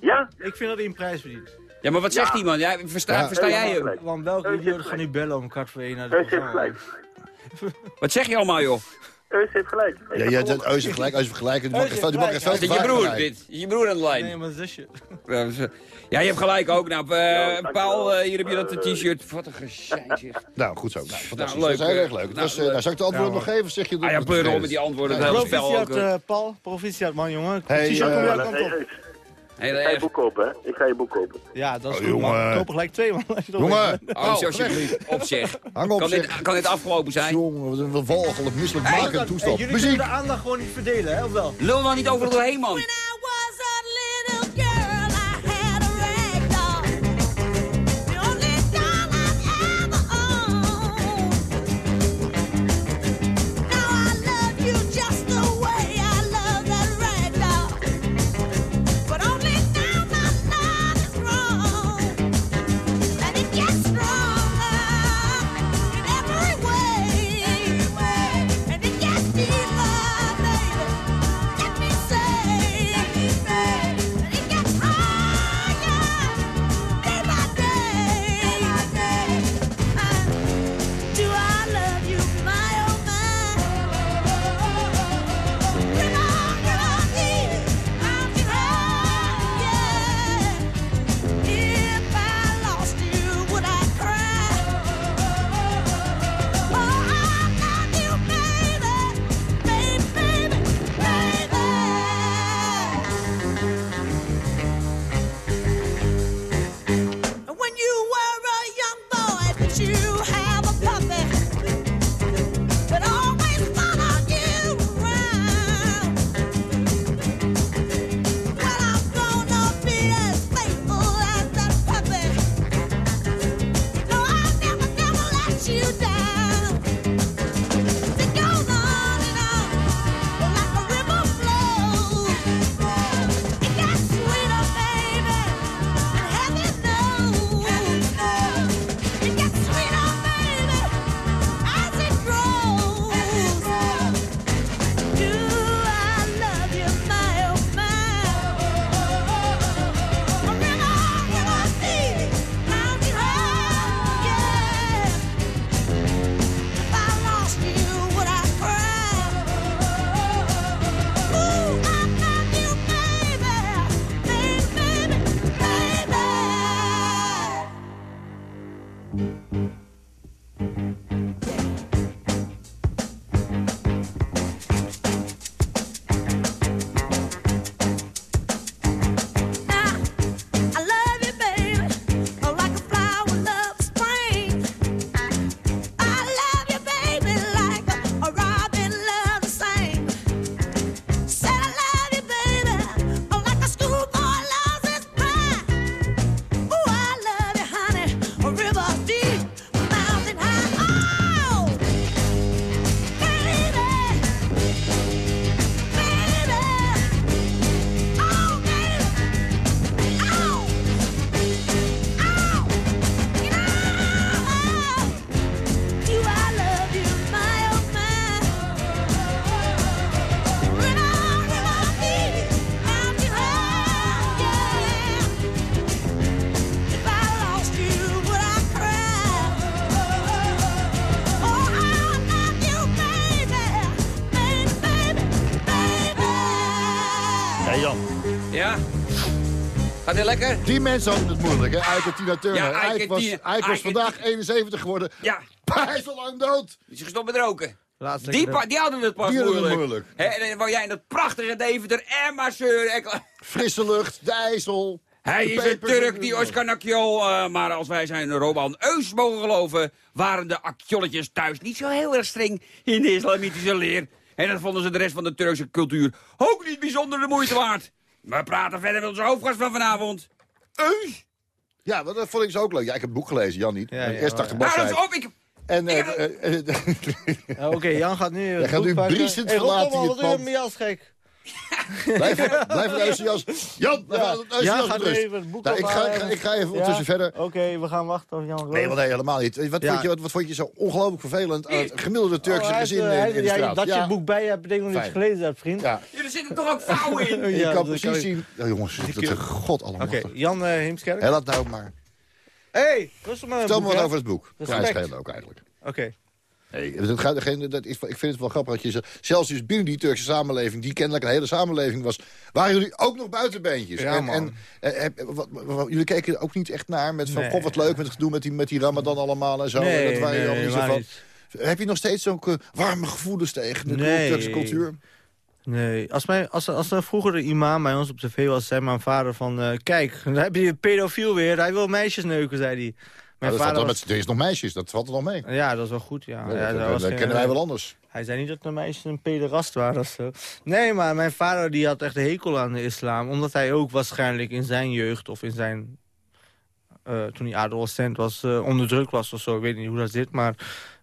Ja? Ik vind dat hij een prijs verdient. Ja, maar wat zegt die man? Ja, versta, Ja. versta jij hem? Want welke idioot gaat nu bellen om kwart voor één naar de. Wat zeg je allemaal, joh? Eus heeft gelijk. Ja, ja, dat Eus heeft gelijk, Eus heeft gelijk. Die mag echt veel Is te dit je broer, dit? Is je broer aan de lijn? Nee, maar zusje. Ja, eh, Ja, je hebt gelijk ook. Nou, eh, dankjewel. Paul, eh, hier heb je dat t-shirt. Wat een gezeik, zeg. Nou, goed zo. Nou, fantastisch. leuk, dat is heel eh, erg leuk. nou, Dus, eh, leuk. nou, zal ik de antwoorden nog geven? Zeg je dat Ah ja, pleur op met die antwoorden. Ja. Proficiat, eh. eh, Paul. Proficiat, man, jongen. Hey, T-shirt hey, Ik ga je boek kopen, hè? Ik ga je boek kopen. Ja, dat is Oh, goed, man. jongen. Koop er gelijk twee, man. als je dat Jongen. Oh, alsjeblieft. Op zich. Hang op, Kan dit, kan dit afgelopen zijn? Jongen, wat een wat walgelijk, misselijk Hey, makende hey, toestand. jullie Muziek! kunnen de aandacht gewoon niet verdelen, hè? Of wel? Lul nou niet overal doorheen, man. Lekker? Die mensen hadden het moeilijk, hè? Eike Tina Turner. Ja, Eike Eike was, vandaag 71 geworden. Ja. Hij is al lang dood. Die is gestopt met roken. Laatst Die, die hadden het pas Die hadden het moeilijk. en dan wou jij in dat prachtige Deventer en en kla- Frisse lucht, de IJssel. Hij De is een Turk, die Oscar Nakjol. eh, maar als wij zijn Roman Eus mogen geloven... waren de akjolletjes thuis niet zo heel erg streng in de islamitische leer. En dat vonden ze de rest van de Turkse cultuur ook niet bijzonder de moeite waard. We praten verder met onze hoofdgast van vanavond. Eus! Ja, dat vond ik zo ook leuk. Ja, ik heb het boek gelezen, Jan niet. Ja, ja, Eerst 80 maar- Nou, dat is op, ik... En, eh, eh, eh, Ja, Oké, Jan gaat nu... Jij gaat nu briesend hey, verlaten Rotterdam, je wat doe je pand. met mijn jas, gek? blijf, blijf de jas. Jan, blijf Ja, even het boek Nou, ik, ga, ik, ga, ik ga even ondertussen verder. Oké, we gaan wachten op Jan Nee, want nee, helemaal niet. Wat, Ja. vond je, wat, wat vond je zo ongelooflijk vervelend aan het gemiddelde Turkse Oh, gezin eh, in, de ja, straat? Dat je het boek bij je hebt, betekent dat je het gelezen hebt, vriend. Er zitten toch ook vrouwen in? Ik Ja, kan precies kan ik- zien... Ja, jongens, dat is god Oké, allemachtig. Jan uh, Heemskerk. Hé, laat nou maar. Hé, hey, rustig maar. Vertel me wat over het boek. Respect. Vrij schelen ook eigenlijk. Oké. Nee, dat gaat, dat is, ik vind het wel grappig dat je zegt... zelfs dus binnen die Turkse samenleving... die kennelijk een hele samenleving was... waren jullie ook nog buitenbeentjes. Ja, en, en eh, wat, wat- jullie keken er ook niet echt naar met van... Nee. god, wat leuk met het gedoe met die, met die ramadan allemaal en zo. Nee, en dat waren nee, niet zo van. Heb je nog steeds ook eh, warme gevoelens tegen de. Turkse cultuur? Nee, als, mijn, als, als er vroeger de imam bij ons op tv was, zei mijn vader van... eh, kijk, daar heb je een pedofiel weer, hij wil meisjes neuken, zei hij. Mijn Nou, dat valt vader wel met, er is nog meisjes, dat valt er nog mee. was- Ja, dat is wel goed, ja. Ja, ja dat- was dat geen- kennen wij wel anders. Hij zei niet dat de meisjes een pederast waren of zo. Nee, maar mijn vader die had echt een hekel aan de islam. Omdat hij ook waarschijnlijk in zijn jeugd of in zijn... eh, toen hij adolescent was, eh, onderdrukt was of zo. Ik weet niet hoe dat zit, maar...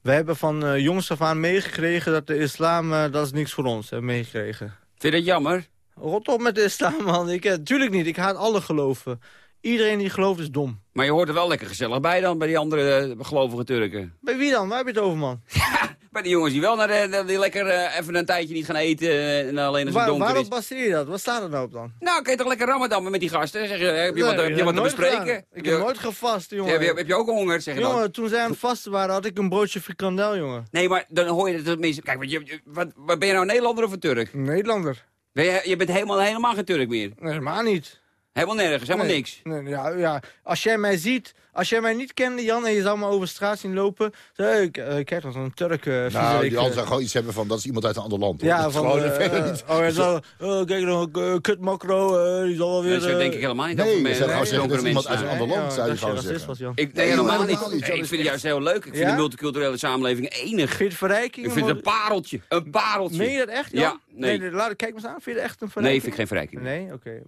We hebben van eh, jongs af aan meegekregen dat de islam... eh, dat is niks voor ons, hebben meegekregen. Vind je dat jammer? Rot op met de islam, man. Ik, eh, tuurlijk niet, ik haat alle geloven. Iedereen die gelooft is dom. Maar je hoort er wel lekker gezellig bij dan, bij die andere eh, gelovige Turken. Bij wie dan? Waar heb je het over, man? Bij die jongens die wel naar de, die lekker eh, even een tijdje niet gaan eten eh, en alleen als het Waar, donker waarop is. baseer je dat? Wat staat er nou op dan? Nou, kun je toch lekker ramadan met die gasten? Zeg je, heb je wat, heb je wat te bespreken? gedaan. Ik heb nooit gevast, jongen. heb, je, heb je ook honger, zeg je dan? Jongen, toen zij aan het vasten waren, had ik een broodje frikandel, jongen. Nee, maar dan hoor je dat mensen... Kijk, wat, wat ben je nou, Nederlander of een Turk? Nederlander. Ben je, je bent helemaal, helemaal geen Turk meer. Nee, helemaal niet. Helemaal nergens, helemaal Nee. niks. Nee, ja, ja. Als jij mij ziet, als jij mij niet kende, Jan, en je zou me over straat zien lopen... Zeg, hey, k- eh, kijk, dat is een Turk. eh, Nou, viezerik, die eh. anderen zou gewoon iets hebben van... dat is iemand uit een ander land. hoor. Ja, Dat van... gewoon eh, eh, oh, ja, zo, oh, kijk nog, uh, kut makro, eh, die zal wel weer... Nee, zo eh, denk ik helemaal niet Nee, mensen. zou gewoon zeggen dat iemand uit een ander land, zou je dat je gewoon zeggen. Ik, nee, Nee, helemaal niet. Nee, ik vind het juist heel leuk. Ik vind de multiculturele samenleving enig. Vind je het verrijking? Ik vind het een pareltje. Een pareltje. Meen je dat echt, Jan? Ja, nee. nee laat, kijk maar eens aan. Vind je het echt een Nee, verrijking? vind ik geen verrijking. Nee, oké.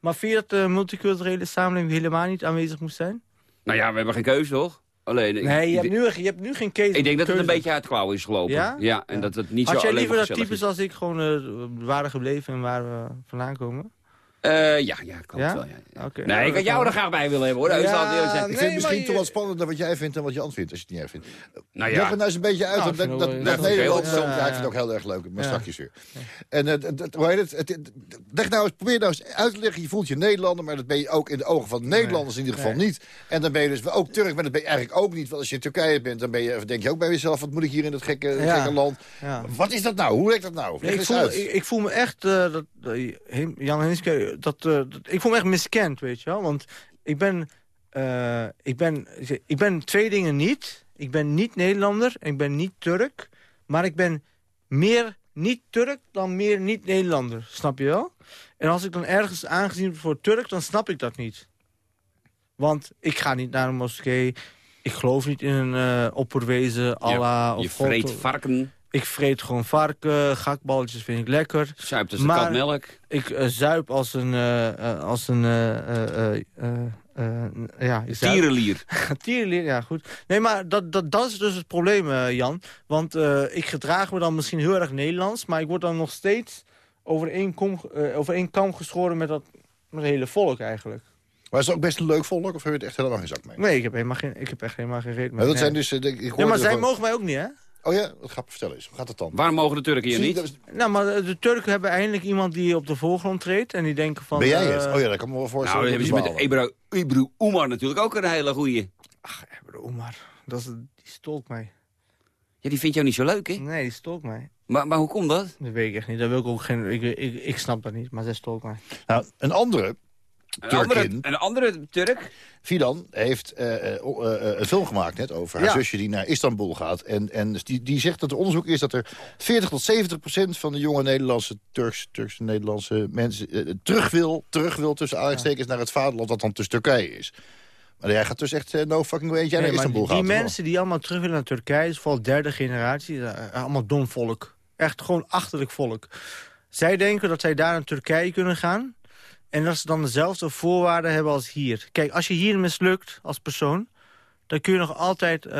Maar vind je dat de multiculturele samenleving helemaal niet aanwezig moest zijn? Nou ja, we hebben geen keuze, toch? Alleen, ik- Nee, je hebt nu, je hebt nu geen keuze. ik denk dat het een beetje uit de klauwen is gelopen. Ja? en dat het niet Had zo jij liever dat types als ik gewoon eh, waren gebleven en waar we vandaan komen? Eh, ja, ja, klopt Ja? wel. Ja, ja. Oké. Nee, ik had jou er graag bij willen hebben, hoor. Dat Ja, zal het eerlijk zijn. Ik Nee, vind het misschien toch je- wat spannender wat jij vindt en wat Jan vindt, als je het niet erg vindt. Nou Leg ja, het nou eens een beetje uit. Nou, dat, ik vind dat, het dat, dat Nederland, ja, zo, ja, ja, ik vind het ook heel erg leuk, maar Ja. strakjes weer. En dat- dat- hoe heet het? Het- het- Leg nou eens, probeer nou eens uit te leggen. Je voelt je Nederlander, maar dat ben je ook in de ogen van de Nederlanders in ieder geval Nee. niet. En dan ben je dus ook Turk, maar dat ben je eigenlijk ook niet. Want als je in Turkije bent, dan ben je, denk je ook bij jezelf... wat moet ik hier in het gekke, Ja. gekke land? Ja. Wat is dat nou? Hoe werkt dat nou? Leg Nee, ik, voel, ik, me echt, eh, dat, dat- Jan Henske, dat, eh, dat, ik voel me echt miskend, weet je wel. Want ik ben, eh, ik ben, ik ben twee dingen niet. Ik ben niet Nederlander en ik ben niet Turk. Maar ik ben meer niet Turk dan meer niet Nederlander, snap je wel? En als ik dan ergens aangezien word voor Turk, dan snap ik dat niet. Want ik ga niet naar een moskee. Ik geloof niet in een eh opperwezen, Allah je of God. vreet varken, Ik vreet gewoon varken, gakballetjes vind ik lekker. zuipt als een kat melk. Ik eh, zuip als een... eh, eh, als een eh, eh, eh, eh, eh, ja, ik zuip- Tierenlier. Tierenlier, ja goed. Nee, maar dat, dat, dat is dus het probleem, Jan. Want eh, ik gedraag me dan misschien heel erg Nederlands... maar ik word dan nog steeds over één, kom, over één kam geschoren met, dat, met het hele volk eigenlijk. Maar is het ook best een leuk volk of heb je het echt helemaal geen zak mee? Nee, ik heb, helemaal geen, ik heb echt helemaal geen reden Maar dat zijn dus... ik Ja, maar zij gewoon- mogen mij ook niet, hè? Oh ja, wat gaat vertellen eens. Hoe gaat het dan? Waarom mogen de Turken hier Zie niet? dat is- Nou, maar de Turken hebben eindelijk iemand die op de voorgrond treedt... en die denken van... Ben jij eh, het? Oh ja, dat kan me wel Nou, voorstellen. dan hebben ze dat met. Ebru, Ebru Oemar natuurlijk ook een hele goeie. Bro, maar dat is, die stolkt mij. Ja, die vindt jou niet zo leuk, hè? Nee, die stolkt mij. Maar, maar hoe komt dat? Dat weet ik echt niet. Dat wil ik ook geen... Ik, ik, ik snap dat niet, maar zij stolkt mij. Nou, een andere Een andere, een andere Turk? Fidan heeft eh, eh, eh, een film gemaakt net over haar Ja. zusje die naar Istanbul gaat. En, en die, die zegt dat er onderzoek is dat er 40 tot 70 procent van de jonge Nederlandse, Turks, Turkse Nederlandse mensen terug wil, terug wil tussen aanstekens naar het vaderland dat dan dus Turkije is. Maar jij gaat dus echt no fucking way jij Nee, naar Istanbul die, die gaat. of mensen die allemaal terug willen naar Turkije, is vooral derde generatie, allemaal dom volk. Echt gewoon achterlijk volk. Zij denken dat zij daar naar Turkije kunnen gaan. En dat ze dan dezelfde voorwaarden hebben als hier. Kijk, als je hier mislukt als persoon... dan kun je nog altijd eh,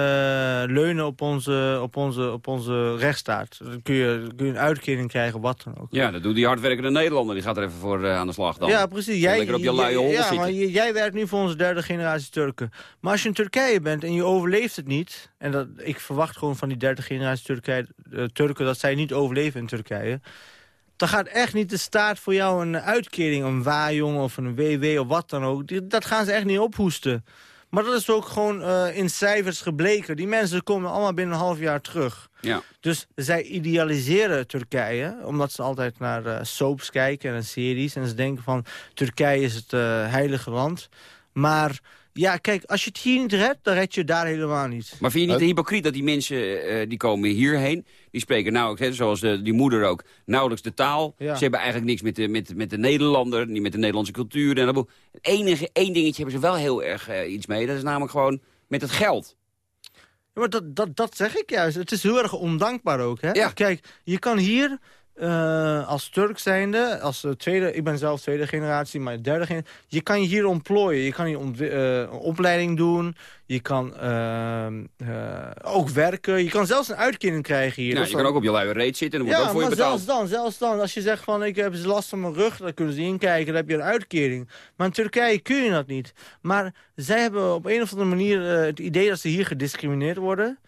leunen op onze, op, onze, op onze rechtsstaat. Dan kun je, kun je een uitkering krijgen, wat dan ook. Ja, dat doet die hardwerkende Nederlander. Die gaat er even voor eh, aan de slag dan. Ja, precies. Jij, lekker op je luie ja, zitten. maar jij werkt nu voor onze derde generatie Turken. Maar als je in Turkije bent en je overleeft het niet... en dat, ik verwacht gewoon van die derde generatie Turkije, eh, Turken... dat zij niet overleven in Turkije... dan gaat echt niet de staat voor jou een uitkering... een waaijong of een WW of wat dan ook. Die- Dat gaan ze echt niet ophoesten. Maar dat is ook gewoon eh, in cijfers gebleken. Die mensen komen allemaal binnen een half jaar terug. Ja. Dus zij idealiseren Turkije, omdat ze altijd naar eh, soaps kijken en series. En ze denken van, Turkije is het eh, heilige land. Maar ja, kijk, als je het hier niet redt, dan red je het daar helemaal niet. Maar vind je niet hypocriet dat die mensen, eh, die komen hierheen... die spreken nauwelijks, hè, zoals de, die moeder ook, nauwelijks de taal. Ja. Ze hebben eigenlijk niks met de, met, met de Nederlander, niet met de Nederlandse cultuur. En dat- enige, één dingetje hebben ze wel heel erg eh, iets mee. Dat is namelijk gewoon met het geld. Ja, maar dat, dat, dat zeg ik juist. Het is heel erg ondankbaar ook. Hè? Kijk, je kan hier eh, als Turk zijnde, als eh, tweede, ik ben zelf tweede generatie, maar derde generatie, je kan je hier ontplooien. Je kan hier eh, een opleiding doen, je kan ook werken, je kan zelfs een uitkering krijgen hier. Dus je kan ook op je luie reet zitten en dan wordt ja, ook voor je maar betaald. zelfs dan, zelfs dan, als je zegt van ik heb last van mijn rug, dan kunnen ze inkijken, dan heb je een uitkering. Maar in Turkije kun je dat niet. Maar zij hebben op een of andere manier het idee dat ze hier gediscrimineerd worden.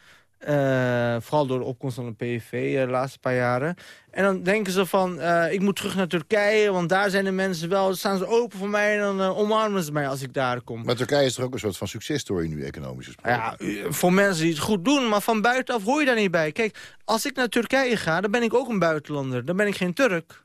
Eh, vooral door de opkomst van de PVV eh, de laatste paar jaren. En dan denken ze van, eh, ik moet terug naar Turkije, want daar zijn de mensen wel, staan ze open voor mij en dan omarmen ze mij als ik daar kom. Maar Turkije is toch ook een soort van successtory nu, economisch gesproken? Ja, voor mensen die het goed doen, maar van buitenaf hoor je daar niet bij. Kijk, als ik naar Turkije ga, dan ben ik ook een buitenlander. Dan ben ik geen Turk.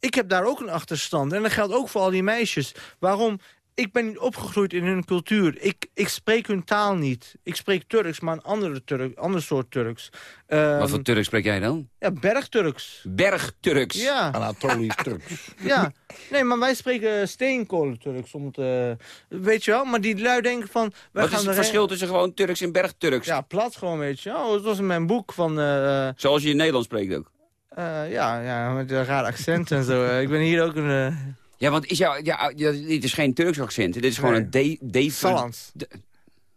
Ik heb daar ook een achterstand. En dat geldt ook voor al die meisjes. Waarom? Ik ben niet opgegroeid in hun cultuur. Ik, ik spreek hun taal niet. Ik spreek Turks, maar een andere Turk, ander soort Turks. Ehm, Wat voor Turk spreek jij dan? Ja, bergturks. Bergturks. Ja. Anatolisch Turks. Ja, nee, maar wij spreken steenkolen-Turks. Om het, eh, weet je wel, maar die lui denken van... Wij Wat gaan is het verschil tussen gewoon Turks en Bergturks? Ja, plat gewoon, weet je. Oh, het was in mijn boek van... eh, Zoals je in Nederland spreekt ook. eh, ja, ja, met een raar accent en zo. Ik ben hier ook een... eh, Ja, want is jou, ja, ja, dit is geen Turks accent. Dit is gewoon Nee. een de, de, Salans. de-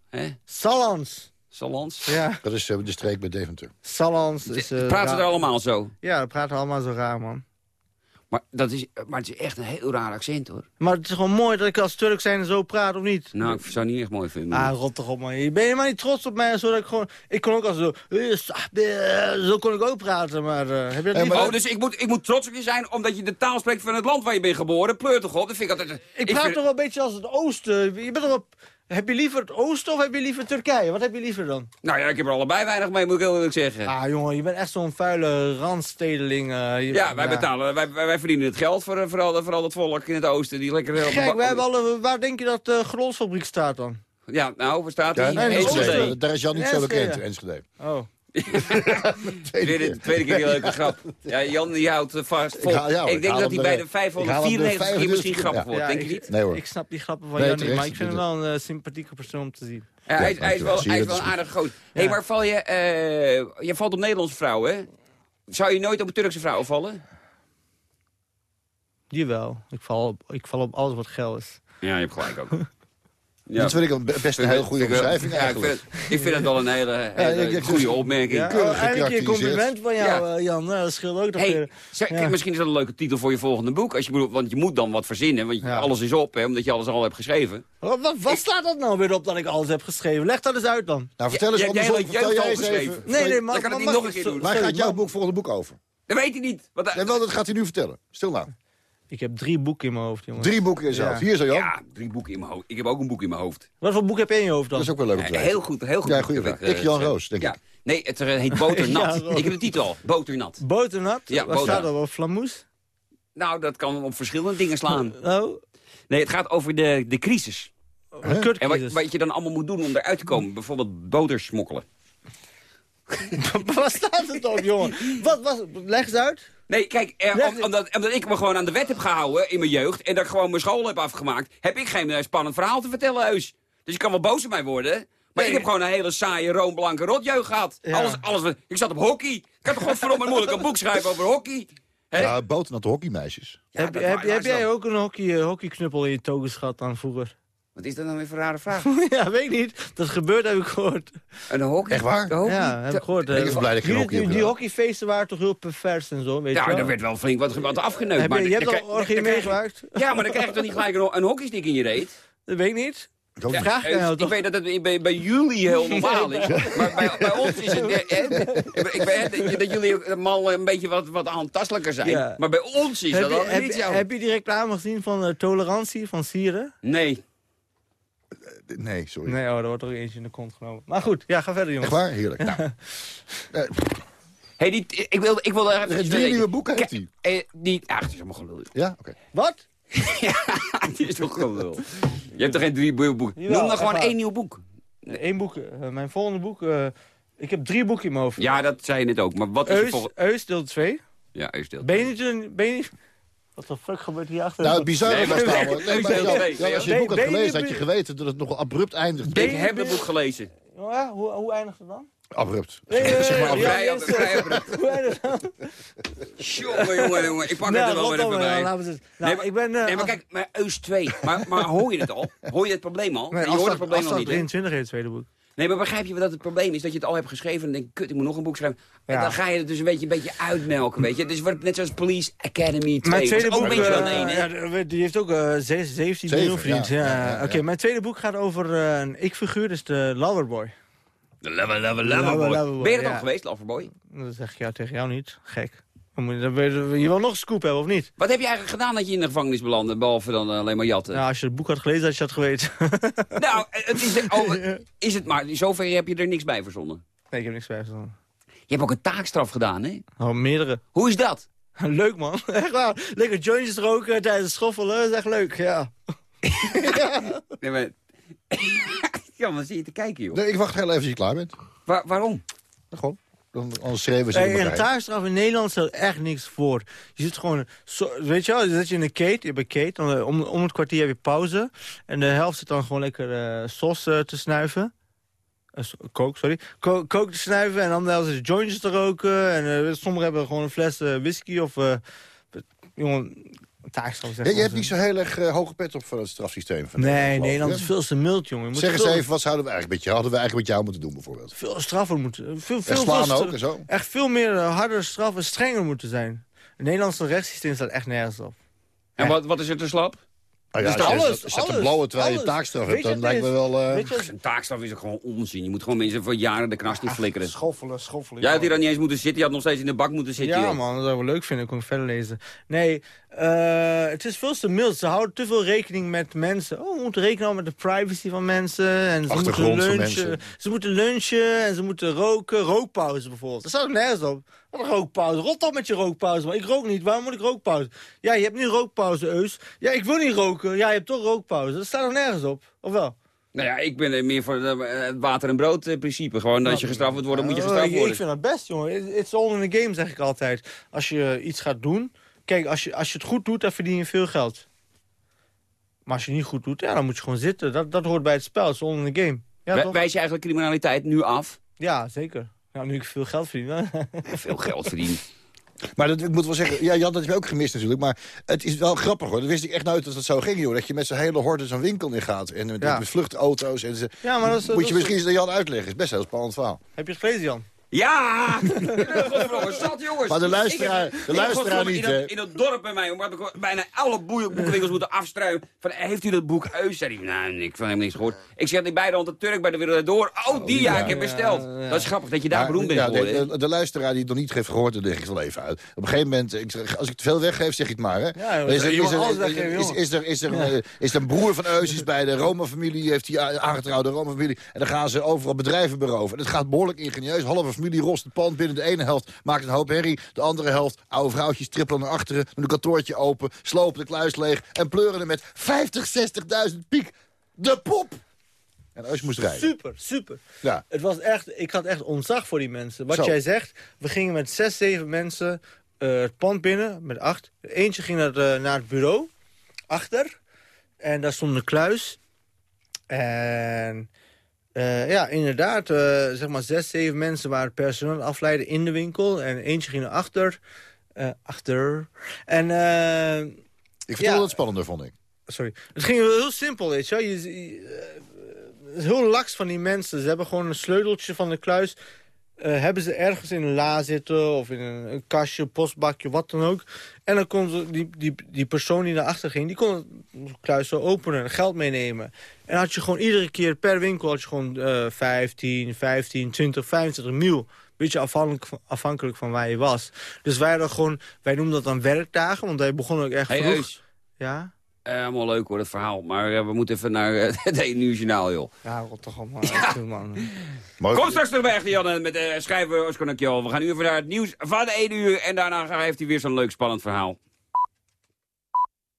hè? Salans. Salans? Ja, Dat is eh, de streek bij Deventer. Salans is... eh, Praten ze er allemaal zo? Ja, dat praten allemaal zo raar, man. Maar, dat is, maar het is echt een heel raar accent, hoor. Maar het is gewoon mooi dat ik als Turk zijn zo praat, of niet? Nou, ik zou het niet echt mooi vinden. Ah, rot toch op, man. Je ben je maar niet trots op mij, zodat ik gewoon... Ik kon ook als zo... eh, sah, Zo kon ik ook praten, maar... eh, heb je dat niet oh, dus ik moet, ik moet trots op je zijn omdat je de taal spreekt van het land waar je bent geboren. Pleur toch op? Dat vind ik altijd... Ik praat vind- toch wel een beetje als het oosten. Je bent toch op... Heb je liever het oosten of heb je liever Turkije? Wat heb je liever dan? Nou ja, ik heb er allebei weinig mee, moet ik heel eerlijk zeggen. Ah, jongen, je bent echt zo'n vuile randstedeling. eh, je- ja, wij betalen, wij, wij, wij verdienen het geld voor, eh, voor, al, voor al dat volk in het oosten. Die lekker... heel- Kijk, wij hebben alle, waar denk je dat de grolsfabriek staat dan? Ja, nou, waar staat Ja, hij? nee, Enschede. Daar is Jan niet zo bekend, Enschede. Oh. Tweede, tweede keer die leuke grap. Ja, Jan die houdt eh, vast vol. Ik jou, ik ik denk dat hij bij er- de ik haal hem er 594 keer misschien 25 grappig ja. wordt, Ja, denk je ik- niet? Nee hoor. Ik snap die grappen van Nee, Jan niet, maar ik vind hem wel een eh, sympathieke persoon om te zien. Ja, hij, is- hij is wel, hij is wel een aardige goot. Hé, maar val je... eh, je valt op Nederlandse vrouwen, hè? Zou je nooit op een Turkse vrouw vallen? Jawel, ik val, op, ik val op alles wat geil is. Ja, je hebt gelijk ook. Dat vind ik best een heel goede beschrijving ja, ik eigenlijk. vind, het, ik vind het wel een hele, hele ik- ik- goede opmerking. Ja, Keurig oh, eindelijk een compliment van jou, Ja. eh, Jan. Nou, dat scheelt ook nog Hey, zeg, Ja. Misschien is dat een leuke titel voor je volgende boek. Als je, bedoelt- want je moet dan wat verzinnen, want Ja. alles is op, hè, omdat je alles al hebt geschreven. Wat, wat, wat staat dat nou weer op dat ik alles heb geschreven? Leg dat eens uit dan. Nou, vertel eens Ja, jij- andersom. jij Vertel hebt jij eens geschreven. even. Nee, nee, maar... Dan kan het niet maar- nog een keer doen. Waar gaat jouw boek volgende boek over? Dat weet hij niet. Wel, dat gaat hij nu vertellen. Stil nou. Ik heb drie boeken in mijn hoofd, jongen. Drie boeken in zelf. Ja. Hier zo, Jan. ja, drie boeken in mijn hoofd. Ik heb ook een boek in mijn hoofd. Wat voor boek heb je in je hoofd dan? Dat is ook wel leuk om te Ja, weten. heel goed, heel goed. Ja, goede vraag. ik, eh, Jan geschreven. Roos, denk ja. ik. Nee, het eh, heet Boternat. Ja, ik heb de titel al. Boternat. Boternat? Ja, Wat boternat. staat er? Wat flamoes? Nou, dat kan op verschillende dingen slaan. Oh, Nee, het gaat over de, de crisis. Een En wat, wat je dan allemaal moet doen om eruit te komen. Bijvoorbeeld boter smokkelen. Waar staat het op, jongen? Wat, wat, leg eens uit. Nee, kijk, eh, om- omdat, omdat ik me gewoon aan de wet heb gehouden in mijn jeugd... en dat ik gewoon mijn school heb afgemaakt... heb ik geen eh, spannend verhaal te vertellen, heus. Dus je kan wel boos op mij worden... Maar ik heb gewoon een hele saaie, roomblanke rotjeugd gehad. Ja. Alles, alles, wat- ik zat op hockey. Ik kan toch godverdomme moeilijk een boek schrijven over hockey? Hè? Ja, boternatte hockeymeisjes. heb heb, jij ook een hockey, eh, hockeyknuppel in je togus gehad dan vroeger? Wat is dat nou weer voor een rare vraag? ja, weet ik niet. Dat gebeurt, heb ik gehoord. Een hockey? Echt waar? Hockey? Ja, heb ik gehoord. Ik ben eh, blij dat ik geen die, hockey heb die, hockeyfeesten waren toch heel pervers en zo, weet je Ja, er werd wel flink wat, wat afgeneukt. Heb maar je, je dan- hebt al orgie je- meegemaakt? Ja, maar dan krijg je toch niet gelijk een, een hockeystick in je reet? Dat weet ik niet. Ik Ja. Vraag ik eh, aan jou ik toch? weet dat het bij, bij jullie heel normaal is. Maar bij, bij ons is het... eh, eh, ik weet dat, dat jullie ook mal een beetje wat, wat aantastelijker zijn. Ja. Maar bij ons is Heb dat je, al heb, niet je- zo. heb je die reclame gezien van tolerantie van Sieren? Nee. Nee, sorry. Nee, oh, er wordt er eentje in de kont genomen. Maar goed, ja, ga verder, jongens. Echt waar? Heerlijk. Nou, Hey, die, ik wil, ik wil drie nieuwe boeken heeft hij. Eh, die, ah, het is allemaal gelul. Ja, oké. Wat? ja, die is toch gelul. Je hebt toch geen drie boeken? Jawel, Noem dan gewoon één nieuw boek. Eén boek. eh, mijn volgende boek... eh, ik heb drie boeken in mijn hoofd. Ja, dat zei je net ook. Maar wat is Eus, volgende... Eus deel 2. Ja, Eus deel Ben je niet... Wat de fuck gebeurt hier achter? Nou, het bizarre Nee, was namelijk... Nee, maar Nee, nee, Jan, als je het boek had gelezen, had je geweten dat het nog abrupt eindigt. Ik heb het boek gelezen. Ja, hoe, hoe eindigt het dan? Abrupt. Nee, Zeg maar ja, Vrij, ja, abrupt. Hoe eindigt het dan? Jongen, jongen, jongen. Ik pak Nou, het er wel weer even nou, bij. laten we het- nou, nee, maar, ik ben, eh, nee, maar kijk, maar Eus 2. Maar, maar hoor je het al? Hoor je het probleem al? Nee, je hoort het probleem al niet, hè? 23 heet het tweede boek. Nee, maar begrijp je dat het probleem is dat je het al hebt geschreven en dan denk kut, ik moet nog een boek schrijven. En Ja. dan ga je het dus een beetje, een beetje uitmelken, weet je. Dus het wordt net zoals Police Academy 2. Mijn tweede was ook boek, een beetje eh, aan één, hè? ja, die heeft ook eh, zes- 17 Zeven, miljoen verdiend. ja. Ja. Ja, ja, ja. Oké, mijn tweede boek gaat over eh, een ik-figuur, dus de Loverboy. De Lover, Lover, Lover, Loverboy. Loverboy, Ben je er ja. al geweest, Loverboy? Dat zeg ik jou tegen jou niet. Gek. Dan je, wil je, wil nog een scoop hebben, of niet? Wat heb je eigenlijk gedaan dat je in de gevangenis belandde, behalve dan eh, alleen maar jatten? Nou, als je het boek had gelezen, had je dat geweten. Nou, het is, oh, is het maar, zover heb je er niks bij verzonnen. nee, ik heb niks bij verzonnen. Je hebt ook een taakstraf gedaan, hè? Oh, meerdere. Hoe is dat? Leuk, man. Echt waar. Lekker jointjes roken tijdens het schoffelen. Dat is echt leuk, ja. Nee, maar... ja, wat zie je te kijken, joh. Nee, ik wacht heel even als je klaar bent. Waar- waarom? Gewoon. Dan, anders schreven ze een taakstraf in Nederland stelt echt niks voor. Je zit gewoon, zo, weet je wel, dan zit je in een kate, je hebt een kate, dan, eh, om, om het kwartier heb je pauze. En de helft zit dan gewoon lekker eh sos eh, te snuiven. Kook, sorry. Ko- kook te snuiven en dan helft zit jointjes te roken. En sommigen hebben gewoon een fles whisky of... jongen, Ja, je hebt niet zo heel erg eh, hoge pet op van het strafsysteem. Van Nee, Nederland, is veel te mild, jongen. Moet Zeg eens veel- even, wat zouden we eigenlijk met jou, hadden we eigenlijk met jou moeten doen bijvoorbeeld? veel straffer moeten. Veel, veel, Echt slaan veel ook en zo? Echt veel meer uh, harder straffen, strenger moeten zijn. Het Nederlandse rechtssysteem staat echt nergens op. En wat, wat is er te slap? Nou ja, Dus als je- alles, als alles, blauwen terwijl je alles. taakstraf hebt, dan lijkt me wel... eh, Een taakstraf is ook gewoon onzin. Je moet gewoon mensen voor jaren de knas niet flikkeren. Schoffelen, schoffelen. Jij had hier dan niet eens moeten zitten. Je had nog steeds in de bak moeten zitten. Ja joh. man, dat zou ik wel leuk vinden. kon ik verder lezen. Nee, eh, het is veel te mild. Ze houden te veel rekening met mensen. Oh, we moeten rekenen houden met de privacy van mensen. En ze moeten lunchen. Ze moeten lunchen en ze moeten roken. Rookpauze bijvoorbeeld. Dat staat er nergens op. Een rookpauze. Rot op met je rookpauze. Maar ik rook niet. Waarom moet ik rookpauze? Ja, je hebt nu rookpauze, Eus. Ja, ik wil niet roken. Ja, je hebt toch rookpauze. Dat staat er nergens op. Of wel? Nou ja, ik ben er meer voor eh, het water en brood eh, principe. Gewoon als je gestraft wordt worden, moet je gestraft worden. Ik vind dat best, jongen. It- It's all in the game, zeg ik altijd. Als je iets gaat doen... Kijk, als je, als je het goed doet, dan verdien je veel geld. Maar als je het niet goed doet, ja, dan moet je gewoon zitten. Dat, dat hoort bij het spel. Het is all in the game. Ja, toch? Wijs je eigenlijk criminaliteit nu af? ja zeker. Nou, nu ik veel geld verdien. Veel geld verdienen. Maar dat, ik moet wel zeggen, ja, Jan, dat heb je ook gemist natuurlijk. Maar het is wel grappig hoor. Dat wist ik echt nooit dat het zo ging, joh. Dat je met zo'n hele horde zo'n winkel in gaat. En met, Ja. met vluchtauto's. En ze, Ja, maar dat is- moet dat je is- misschien eens aan Jan uitleggen. is best een heel spannend verhaal. Heb je het gelezen, Jan? Ja! Godverdomme, zat jongens. Maar de luisteraar- Ik heb- de ik heb luisteraar niet, in hè? dat, in dat dorp bij mij, heb ik bijna alle boeien- boekenwinkels moeten afstruimen. Van, heeft u dat boek Eus? Zei hij, nou, ik van hem niks gehoord. Ik zeg, die beide de Turk bij de Wereld Door. Oh, die ja, ik heb besteld. Dat is grappig dat je daar Maar, beroemd bent ja, de, hè? de, de luisteraar die het nog niet heeft gehoord, dan leg ik het wel even uit. Op een gegeven moment, ik zeg, als ik te veel weggeef, zeg je het maar. Hè? Ja, is, er, je mag is, er, alles is, weggeven, is, jongen. is er, is, is er een broer van Eus is bij de Roma-familie, heeft hij aangetrouwde Roma-familie. En dan gaan ze overal bedrijven beroven. En het gaat behoorlijk ingenieus. Halve familie familie rost het pand binnen. De ene helft maakt een hoop herrie. De andere helft, oude vrouwtjes trippelen naar achteren. Doen een kantoortje open, slopen de kluis leeg... en pleuren er met 50, 60.000 piek. De pop! En Eus moest rijden. Super, super. Ja. Het was echt, ik had echt ontzag voor die mensen. Wat Zo. jij zegt, we gingen met zes, zeven mensen eh, het pand binnen, met acht. Eentje ging naar, de- naar het bureau, achter. En daar stond een kluis. En eh, ja, inderdaad, eh, zeg maar zes, zeven mensen waren personeel afleiden in de winkel. En eentje ging naar achter. eh, achter. En... Ik vertelde het spannender, vond ik. Sorry. Het ging heel simpel, weet je. Je, je- het is heel laks van die mensen. Ze hebben gewoon een sleuteltje van de kluis. Eh, hebben ze ergens in een la zitten of in een, een kastje, postbakje, wat dan ook. En dan kon die, die, die persoon die naar achter ging, die kon de kluis zo openen en geld meenemen. En had je gewoon iedere keer per winkel had je gewoon eh 15, 15, 20, 25 mil. Beetje afhankelijk van, afhankelijk van waar je was. Dus wij hadden gewoon, wij noemden dat dan werkdagen, want wij begonnen ook echt Hey, vroeg. Ja? Eh, allemaal leuk hoor, dat verhaal. Maar eh, we moeten even naar eh, het 1 uur journaal, joh. Ja, rot toch allemaal uit, man. Kom straks terug bij Echte Janne met uh, schrijver Oscar Nakjol. We gaan nu even naar het nieuws van 1 uur. En daarna heeft hij weer zo'n leuk spannend verhaal.